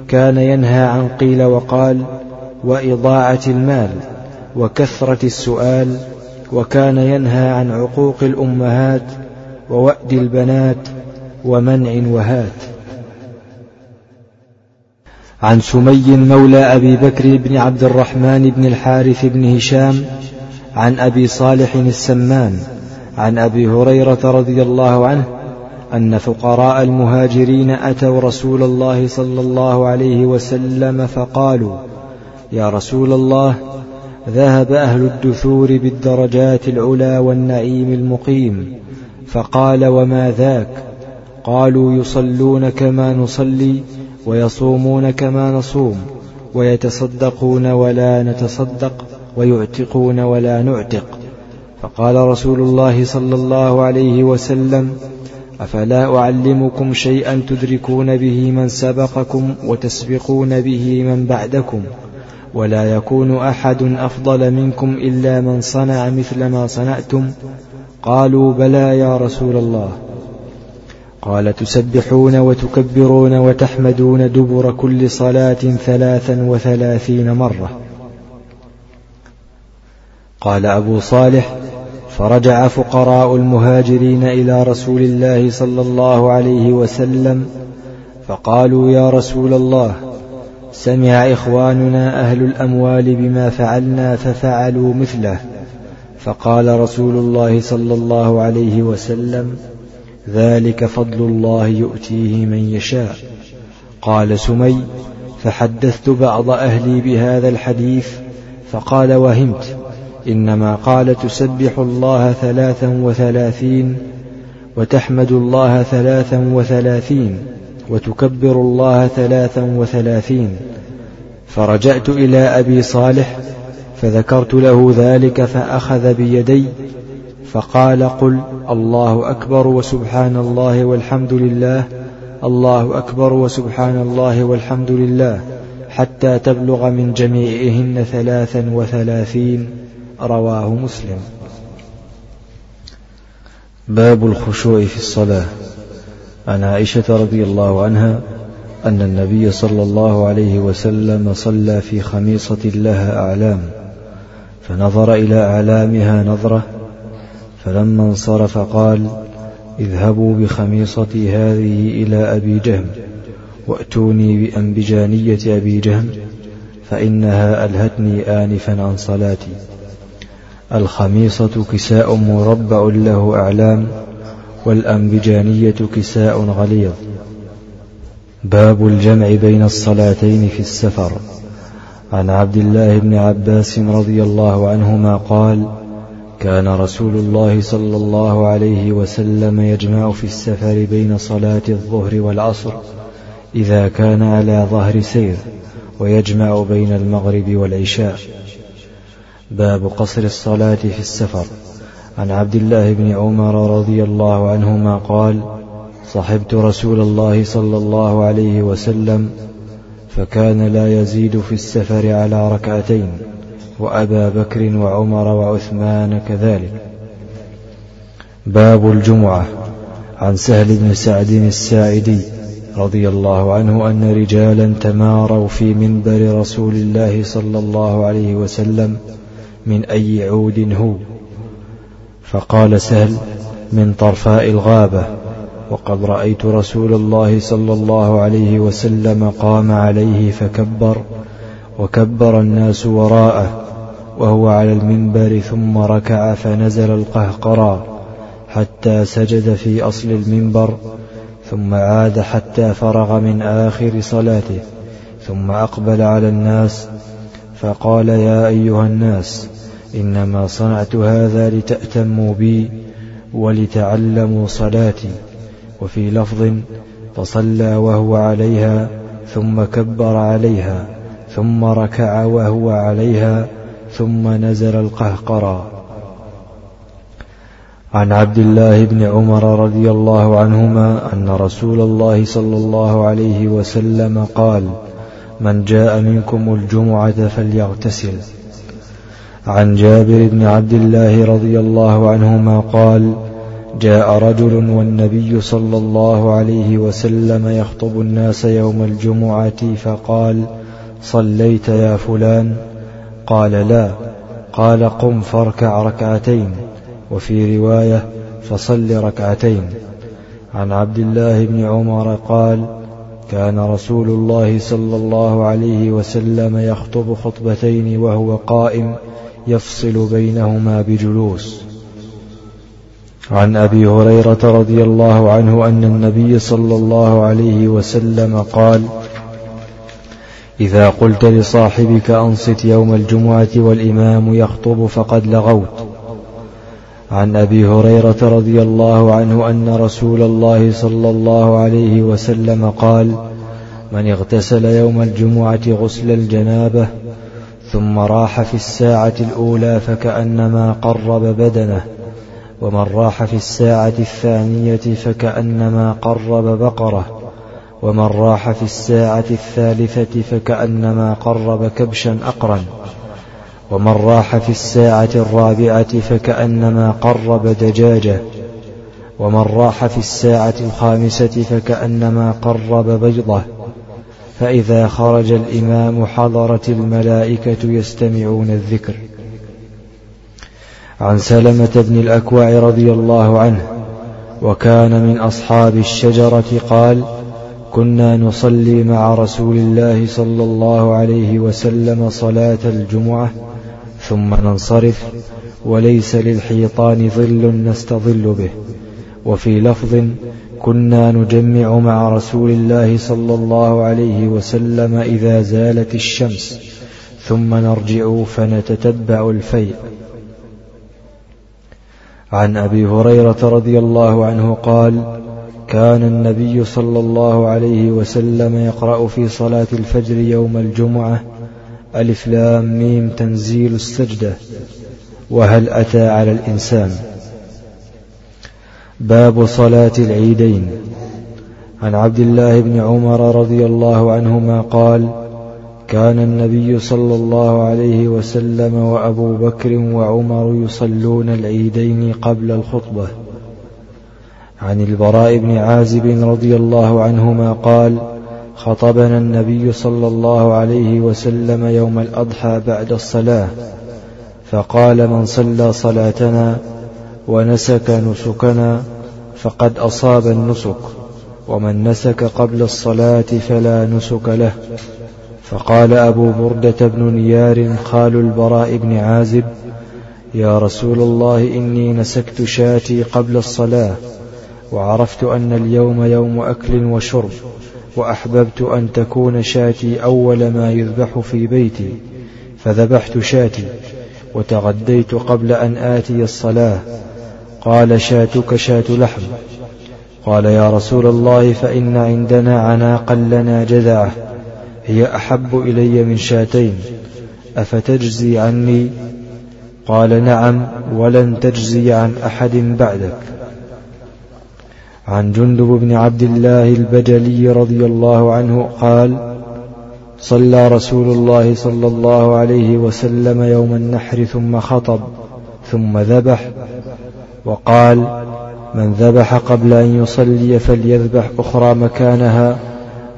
كان ينهى عن قيل وقال وإضاعة المال وكثرة السؤال وكان ينهى عن عقوق الأمهات ووأد البنات ومنع وهات عن سمي مولى أبي بكر بن عبد الرحمن بن الحارث بن هشام عن أبي صالح السمان عن أبي هريرة رضي الله عنه أن فقراء المهاجرين أتوا رسول الله صلى الله عليه وسلم فقالوا يا رسول الله ذهب أهل الدثور بالدرجات العلا والنعيم المقيم فقال وما ذاك قالوا يصلون كما نصلي ويصومون كما نصوم ويتصدقون ولا نتصدق ويعتقون ولا نعتق فقال رسول الله صلى الله عليه وسلم أفلا أعلمكم شيئا تدركون به من سبقكم وتسبقون به من بعدكم ولا يكون أحد أفضل منكم إلا من صنع مثل ما صنعتم قالوا بلى يا رسول الله. قال تسبحون وتكبرون وتحمدون دبر كل صلاة ثلاثا وثلاثين مرة. قال أبو صالح فرجع فقراء المهاجرين إلى رسول الله صلى الله عليه وسلم فقالوا يا رسول الله سمع إخواننا أهل الأموال بما فعلنا ففعلوا مثله. فقال رسول الله صلى الله عليه وسلم ذلك فضل الله يؤتيه من يشاء. قال سمي فحدثت بعض أهلي بهذا الحديث فقال وهمت إنما قال تسبح الله ثلاثا وثلاثين وتحمد الله ثلاثا وثلاثين وتكبر الله ثلاثا وثلاثين. فرجعت إلى أبي صالح فذكرت له ذلك فأخذ بيدي فقال قل الله أكبر وسبحان الله والحمد لله الله أكبر وسبحان الله والحمد لله حتى تبلغ من جميعهن ثلاثا وثلاثين رواه مسلم. باب الخشوع في الصلاة. عن عائشة رضي الله عنها أن النبي صلى الله عليه وسلم صلى في خميصة لها أعلام. فنظر إلى أعلامها نظرة فلما انصرف قال اذهبوا بخميصتي هذه إلى أبي جهم وأتوني بأنبجانية أبي جهم فإنها ألهتني آنفا عن صلاتي. الخميصة كساء مربع له أعلام والأنبجانية كساء غليظ. باب الجمع بين الصلاتين في السفر. عن عبد الله بن عباس رضي الله عنهما قال كان رسول الله صلى الله عليه وسلم يجمع في السفر بين صلاة الظهر والعصر إذا كان على ظهر سير ويجمع بين المغرب والعشاء. باب قصر الصلاة في السفر. عن عبد الله بن عمر رضي الله عنهما قال صحبت رسول الله صلى الله عليه وسلم فكان لا يزيد في السفر على ركعتين وأبا بكر وعمر وعثمان كذلك. باب الجمعة عن سهل بن سعد الساعدي رضي الله عنه أن رجالا تماروا في منبر رسول الله صلى الله عليه وسلم من أي عود هو. فقال سهل من طرفاء الغابة. وقد رأيت رسول الله صلى الله عليه وسلم قام عليه فكبر وكبر الناس وراءه وهو على المنبر ثم ركع فنزل القهقرى حتى سجد في أصل المنبر ثم عاد حتى فرغ من آخر صلاته ثم أقبل على الناس فقال يا أيها الناس إنما صنعت هذا لتأتموا بي ولتعلموا صلاتي. وفي لفظ فصلى وهو عليها ثم كبر عليها ثم ركع وهو عليها ثم نزل القهقرى. عن عبد الله بن عمر رضي الله عنهما أن رسول الله صلى الله عليه وسلم قال من جاء منكم الجمعة فليغتسل. عن جابر بن عبد الله رضي الله عنهما قال جاء رجل والنبي صلى الله عليه وسلم يخطب الناس يوم الجمعة فقال صليت يا فلان. قال لا. قال قم فاركع ركعتين. وفي رواية فصل ركعتين. عن عبد الله بن عمر قال كان رسول الله صلى الله عليه وسلم يخطب خطبتين وهو قائم يفصل بينهما بجلوس. عن أبي هريرة رضي الله عنه أن النبي صلى الله عليه وسلم قال إذا قلت لصاحبك أنصت يوم الجمعة والإمام يخطب فقد لغوت. عن أبي هريرة رضي الله عنه أن رسول الله صلى الله عليه وسلم قال من اغتسل يوم الجمعة غسل الجنابة ثم راح في الساعة الأولى فكأنما قرب بدنه ومن راح في الساعة الثانية فكأنما قرب بقرة ومن راح في الساعة الثالثة فكأنما قرب كبشا أقرا ومن راح في الساعة الرابعة فكأنما قرب دجاجة ومن راح في الساعة الخامسة فكأنما قرب بيضة. فإذا خرج الإمام حضرت الملائكة يستمعون الذكر. عن سلمة بن الأكوع رضي الله عنه وكان من أصحاب الشجرة قال كنا نصلي مع رسول الله صلى الله عليه وسلم صلاة الجمعة ثم ننصرف وليس للحيطان ظل نستظل به وفي لفظ كنا نجمع مع رسول الله صلى الله عليه وسلم إذا زالت الشمس ثم نرجع فنتتبع الفيء عن أبي هريرة رضي الله عنه قال كان النبي صلى الله عليه وسلم يقرأ في صلاة الفجر يوم الجمعة ألف لام ميم تنزيل السجدة وهل أتى على الإنسان. باب صلاة العيدين. عن عبد الله بن عمر رضي الله عنهما قال كان النبي صلى الله عليه وسلم وأبو بكر وعمر يصلون العيدين قبل الخطبة. عن البراء بن عازب رضي الله عنهما قال خطبنا النبي صلى الله عليه وسلم يوم الأضحى بعد الصلاة فقال من صلى صلاتنا ونسك نسكنا فقد أصاب النسك ومن نسك قبل الصلاة فلا نسك له. فقال أبو بردة بن نيار خال البراء بن عازب يا رسول الله إني نسكت شاتي قبل الصلاة وعرفت أن اليوم يوم أكل وشرب وأحببت أن تكون شاتي أول ما يذبح في بيتي فذبحت شاتي وتغديت قبل أن آتي الصلاة قال شاتك شات لحم قال يا رسول الله فإن عندنا عناقا لنا جذعة. هي أحب إلي من شاتين أفتجزي عني؟ قال نعم ولن تجزي عن أحد بعدك. عن جندب بن عبد الله البجلي رضي الله عنه قال صلى رسول الله صلى الله عليه وسلم يوم النحر ثم خطب ثم ذبح وقال من ذبح قبل أن يصلي فليذبح أخرى مكانها.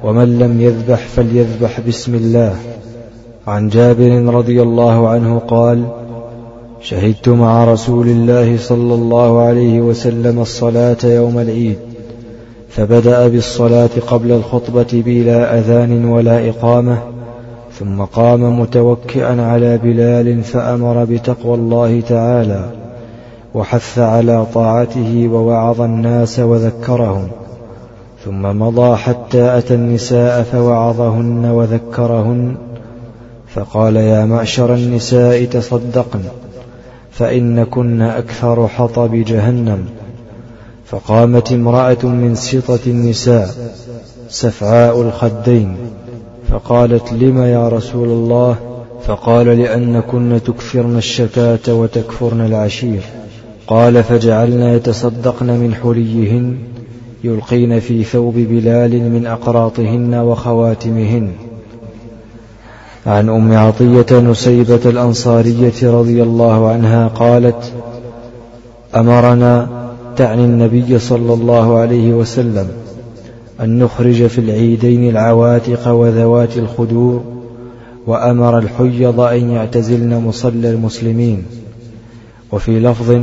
ومن لم يذبح فليذبح بسم الله. عن جابر رضي الله عنه قال شهدت مع رسول الله صلى الله عليه وسلم الصلاة يوم العيد فبدأ بالصلاة قبل الخطبة بلا أذان ولا إقامة ثم قام متوكئا على بلال فأمر بتقوى الله تعالى وحث على طاعته ووعظ الناس وذكرهم. ثم مضى حتى أتى النساء فوعظهن وذكرهن فقال يا معشر النساء تصدقن فإنكن أكثر حطب جهنم. فقامت امرأة من سطة النساء سفعاء الخدين فقالت لم يا رسول الله؟ فقال لأنكن تكثرن الشكاة وتكفرن العشير. قال فجعلنا يتصدقن من حليهن يلقين في ثوب بلال من أقراطهن وخواتمهن. عن أم عطية نسيبة الأنصارية رضي الله عنها قالت أمرنا تعني النبي صلى الله عليه وسلم أن نخرج في العيدين العواتق وذوات الخدور وأمر الحيض أن يعتزلن مصلى المسلمين. وفي لفظ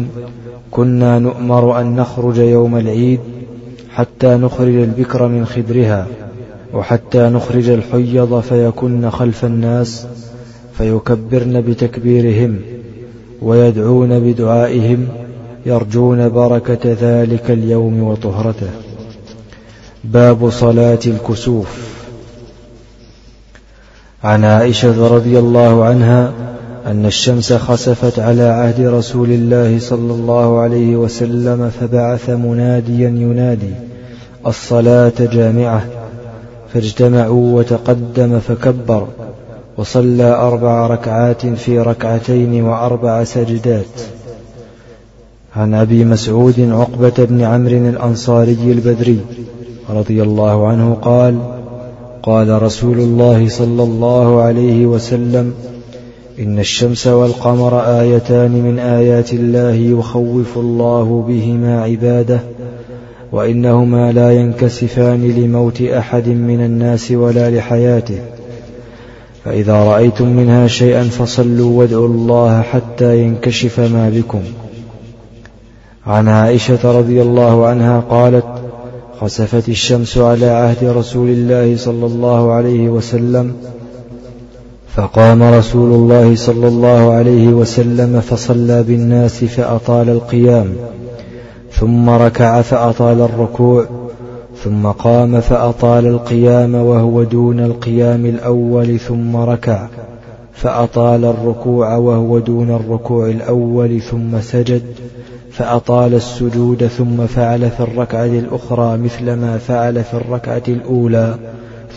كنا نؤمر أن نخرج يوم العيد حتى نخرج البكر من خدرها وحتى نخرج الحيض فيكن خلف الناس فيكبرن بتكبيرهم ويدعون بدعائهم يرجون بركة ذلك اليوم وطهرته. باب صلاة الكسوف. عن عائشة رضي الله عنها أن الشمس خسفت على عهد رسول الله صلى الله عليه وسلم فبعث مناديا ينادي الصلاة جامعة. فاجتمعوا وتقدم فكبر وصلى أربع ركعات في ركعتين وأربع سجدات. عن أبي مسعود عقبة بن عمرو الأنصاري البدري رضي الله عنه قال قال رسول الله صلى الله عليه وسلم إن الشمس والقمر آيتان من آيات الله يخوف الله بهما عباده وإنهما لا ينكسفان لموت أحد من الناس ولا لحياته. فإذا رأيتم منها شيئا فصلوا وادعوا الله حتى ينكشف ما بكم. عن عائشة رضي الله عنها قالت خسفت الشمس على عهد رسول الله صلى الله عليه وسلم فقام رسول الله صلى الله عليه وسلم فصلى بالناس فأطال القيام ثم ركع فأطال الركوع ثم قام فأطال القيام وهو دون القيام الأول ثم ركع فأطال الركوع وهو دون الركوع الأول ثم سجد فأطال السجود ثم فعل في الركعة الأخرى مثل ما فعل في الركعة الأولى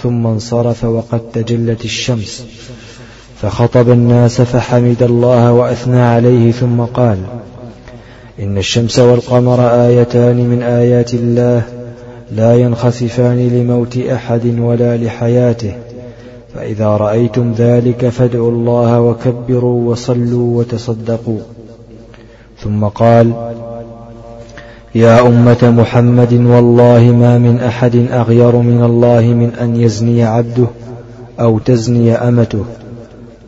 ثم انصرف وقد تجلت الشمس. فخطب الناس فحمد الله وأثنى عليه ثم قال إن الشمس والقمر آيتان من آيات الله لا ينخسفان لموت أحد ولا لحياته فإذا رأيتم ذلك فادعوا الله وكبروا وصلوا وتصدقوا. ثم قال يا أمة محمد والله ما من أحد أغير من الله من أن يزني عبده أو تزني أمته.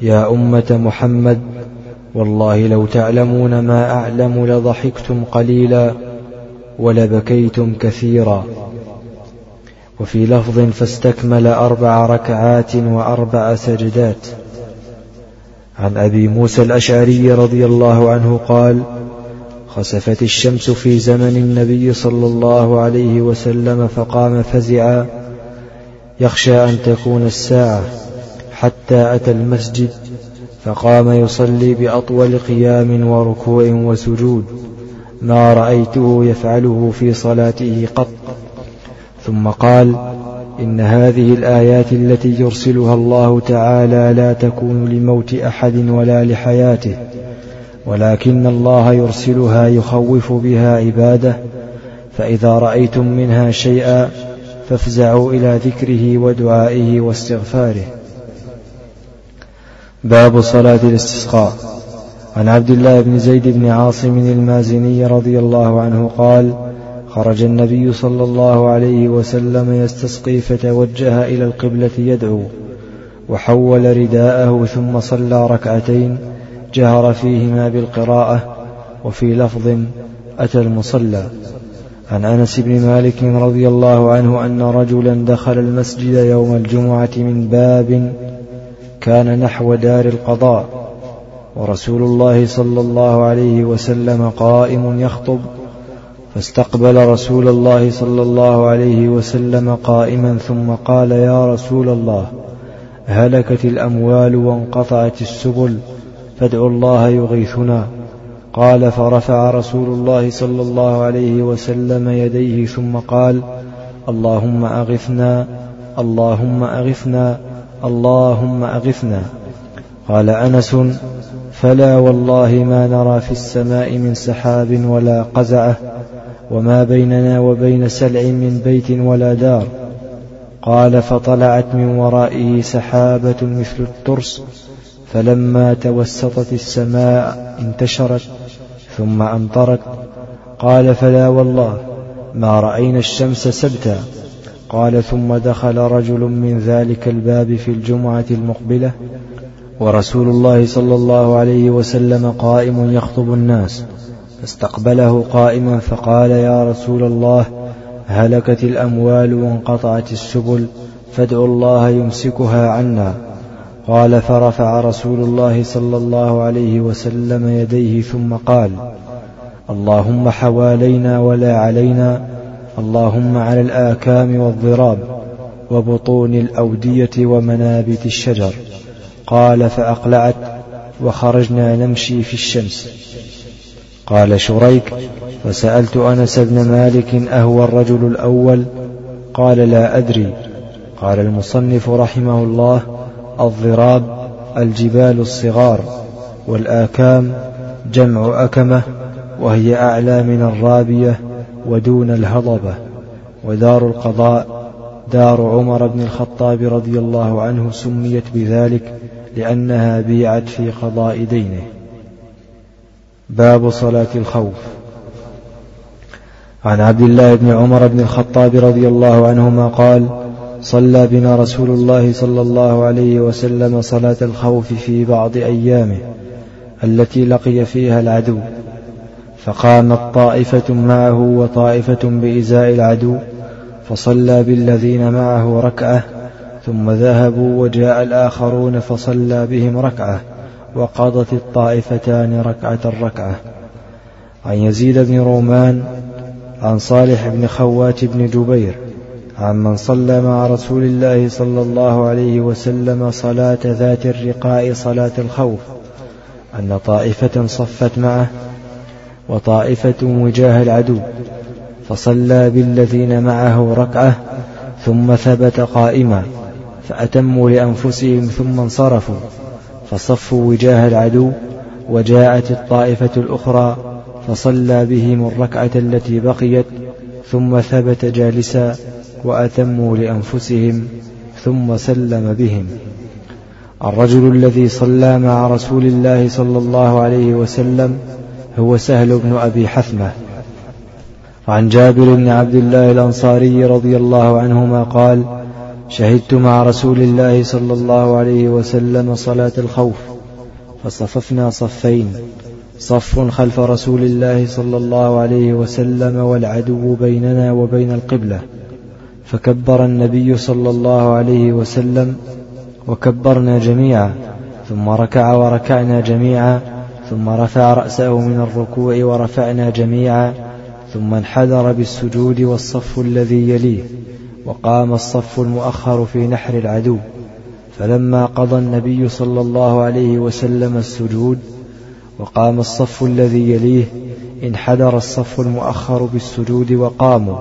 يا أمة محمد والله لو تعلمون ما أعلم لضحكتم قليلا ولبكيتم كثيرا. وفي لفظ فاستكمل أربع ركعات وأربع سجدات. عن أبي موسى الأشعري رضي الله عنه قال خسفت الشمس في زمن النبي صلى الله عليه وسلم فقام فزعا يخشى أن تكون الساعة. حتى أتى المسجد فقام يصلي بأطول قيام وركوع وسجود ما رأيته يفعله في صلاته قط. ثم قال إن هذه الآيات التي يرسلها الله تعالى لا تكون لموت أحد ولا لحياته ولكن الله يرسلها يخوف بها عباده فإذا رأيتم منها شيئا فافزعوا إلى ذكره ودعائه واستغفاره. باب صلاة الاستسقاء. عن عبد الله بن زيد بن عاصم المازني رضي الله عنه قال خرج النبي صلى الله عليه وسلم يستسقي فتوجه إلى القبلة يدعو وحول رداءه ثم صلى ركعتين جهر فيهما بالقراءة وفي لفظ أتى المصلى. عن أنس بن مالك رضي الله عنه أن رجلا دخل المسجد يوم الجمعة من باب كان نحو دار القضاء ورسول الله صلى الله عليه وسلم قائم يخطب فاستقبل رسول الله صلى الله عليه وسلم قائما ثم قال يا رسول الله هلكت الأموال وانقطعت السبل فادعوا الله يغيثنا. قال فرفع رسول الله صلى الله عليه وسلم يديه ثم قال اللهم أغثنا اللهم أغثنا. اللهم أغثنا. قال أنس فلا والله ما نرى في السماء من سحاب ولا قزعة وما بيننا وبين سلع من بيت ولا دار. قال فطلعت من ورائه سحابة مثل الترس فلما توسطت السماء انتشرت ثم أمطرت. قال فلا والله ما رأينا الشمس سبتا. قال ثم دخل رجل من ذلك الباب في الجمعة المقبلة ورسول الله صلى الله عليه وسلم قائم يخطب الناس. فاستقبله قائما فقال يا رسول الله هلكت الأموال وانقطعت السبل فادعوا الله يمسكها عنا. قال فرفع رسول الله صلى الله عليه وسلم يديه ثم قال اللهم حوالينا ولا علينا اللهم على الآكام والضراب وبطون الأودية ومنابت الشجر. قال فأقلعت وخرجنا نمشي في الشمس. قال شريك فسألت أنس بن مالك أهو الرجل الأول؟ قال لا أدري. قال المصنف رحمه الله الضراب الجبال الصغار والآكام جمع أكمة وهي أعلى من الرابية ودون الهضبة ودار القضاء دار عمر بن الخطاب رضي الله عنه سميت بذلك لأنها بيعت في قضاء دينه. باب صلاة الخوف. عن عبد الله بن عمر بن الخطاب رضي الله عنهما قال صلى بنا رسول الله صلى الله عليه وسلم صلاة الخوف في بعض أيامه التي لقي فيها العدو. فقامت طائفة معه وطائفة بإزاء العدو فصلى بالذين معه ركعة ثم ذهبوا وجاء الآخرون فصلى بهم ركعة وقضت الطائفتان ركعة ركعة عن يزيد بن رومان عن صالح بن خوات بن جبير عمن صلى مع رسول الله صلى الله عليه وسلم صلاة ذات الرقاء صلاة الخوف أن طائفة صفت معه وطائفة وجاه العدو فصلى بالذين معه ركعة ثم ثبت قائما فأتموا لأنفسهم ثم انصرفوا فصفوا وجاه العدو وجاءت الطائفة الأخرى فصلى بهم الركعة التي بقيت ثم ثبت جالسا وأتموا لأنفسهم ثم سلم بهم. الرجل الذي صلى مع رسول الله صلى الله عليه وسلم هو سهل بن أبي حثمة. عن جابر بن عبد الله الأنصاري رضي الله عنهما قال شهدت مع رسول الله صلى الله عليه وسلم صلاة الخوف فصففنا صفين. صف خلف رسول الله صلى الله عليه وسلم والعدو بيننا وبين القبلة. فكبر النبي صلى الله عليه وسلم وكبرنا جميعا ثم ركع وركعنا جميعا ثم رفع رأسه من الركوع ورفعنا جميعا ثم انحدر بالسجود والصف الذي يليه وقام الصف المؤخر في نحر العدو. فلما قضى النبي صلى الله عليه وسلم السجود وقام الصف الذي يليه انحدر الصف المؤخر بالسجود وقاموا.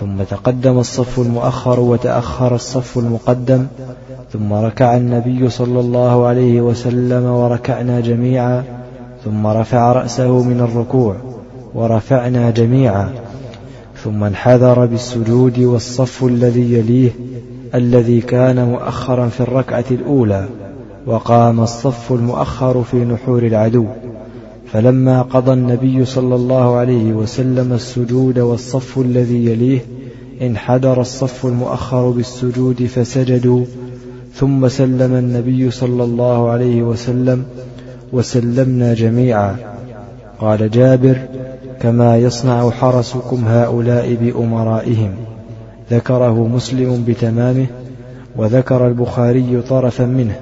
ثم تقدم الصف المؤخر وتأخر الصف المقدم ثم ركع النبي صلى الله عليه وسلم وركعنا جميعا ثم رفع رأسه من الركوع ورفعنا جميعا ثم انحدر بالسجود والصف الذي يليه الذي كان مؤخرا في الركعة الأولى وقام الصف المؤخر في نحور العدو. فلما قضى النبي صلى الله عليه وسلم السجود والصف الذي يليه انحدر الصف المؤخر بالسجود فسجدوا ثم سلم النبي صلى الله عليه وسلم وسلمنا جميعا. قال جابر كما يصنع حرسكم هؤلاء بأمرائهم. ذكره مسلم بتمامه وذكر البخاري طرفا منه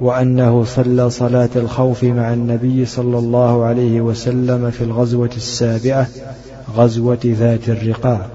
وأنه صلى صلاة الخوف مع النبي صلى الله عليه وسلم في الغزوة السابعة غزوة ذات الرقاع.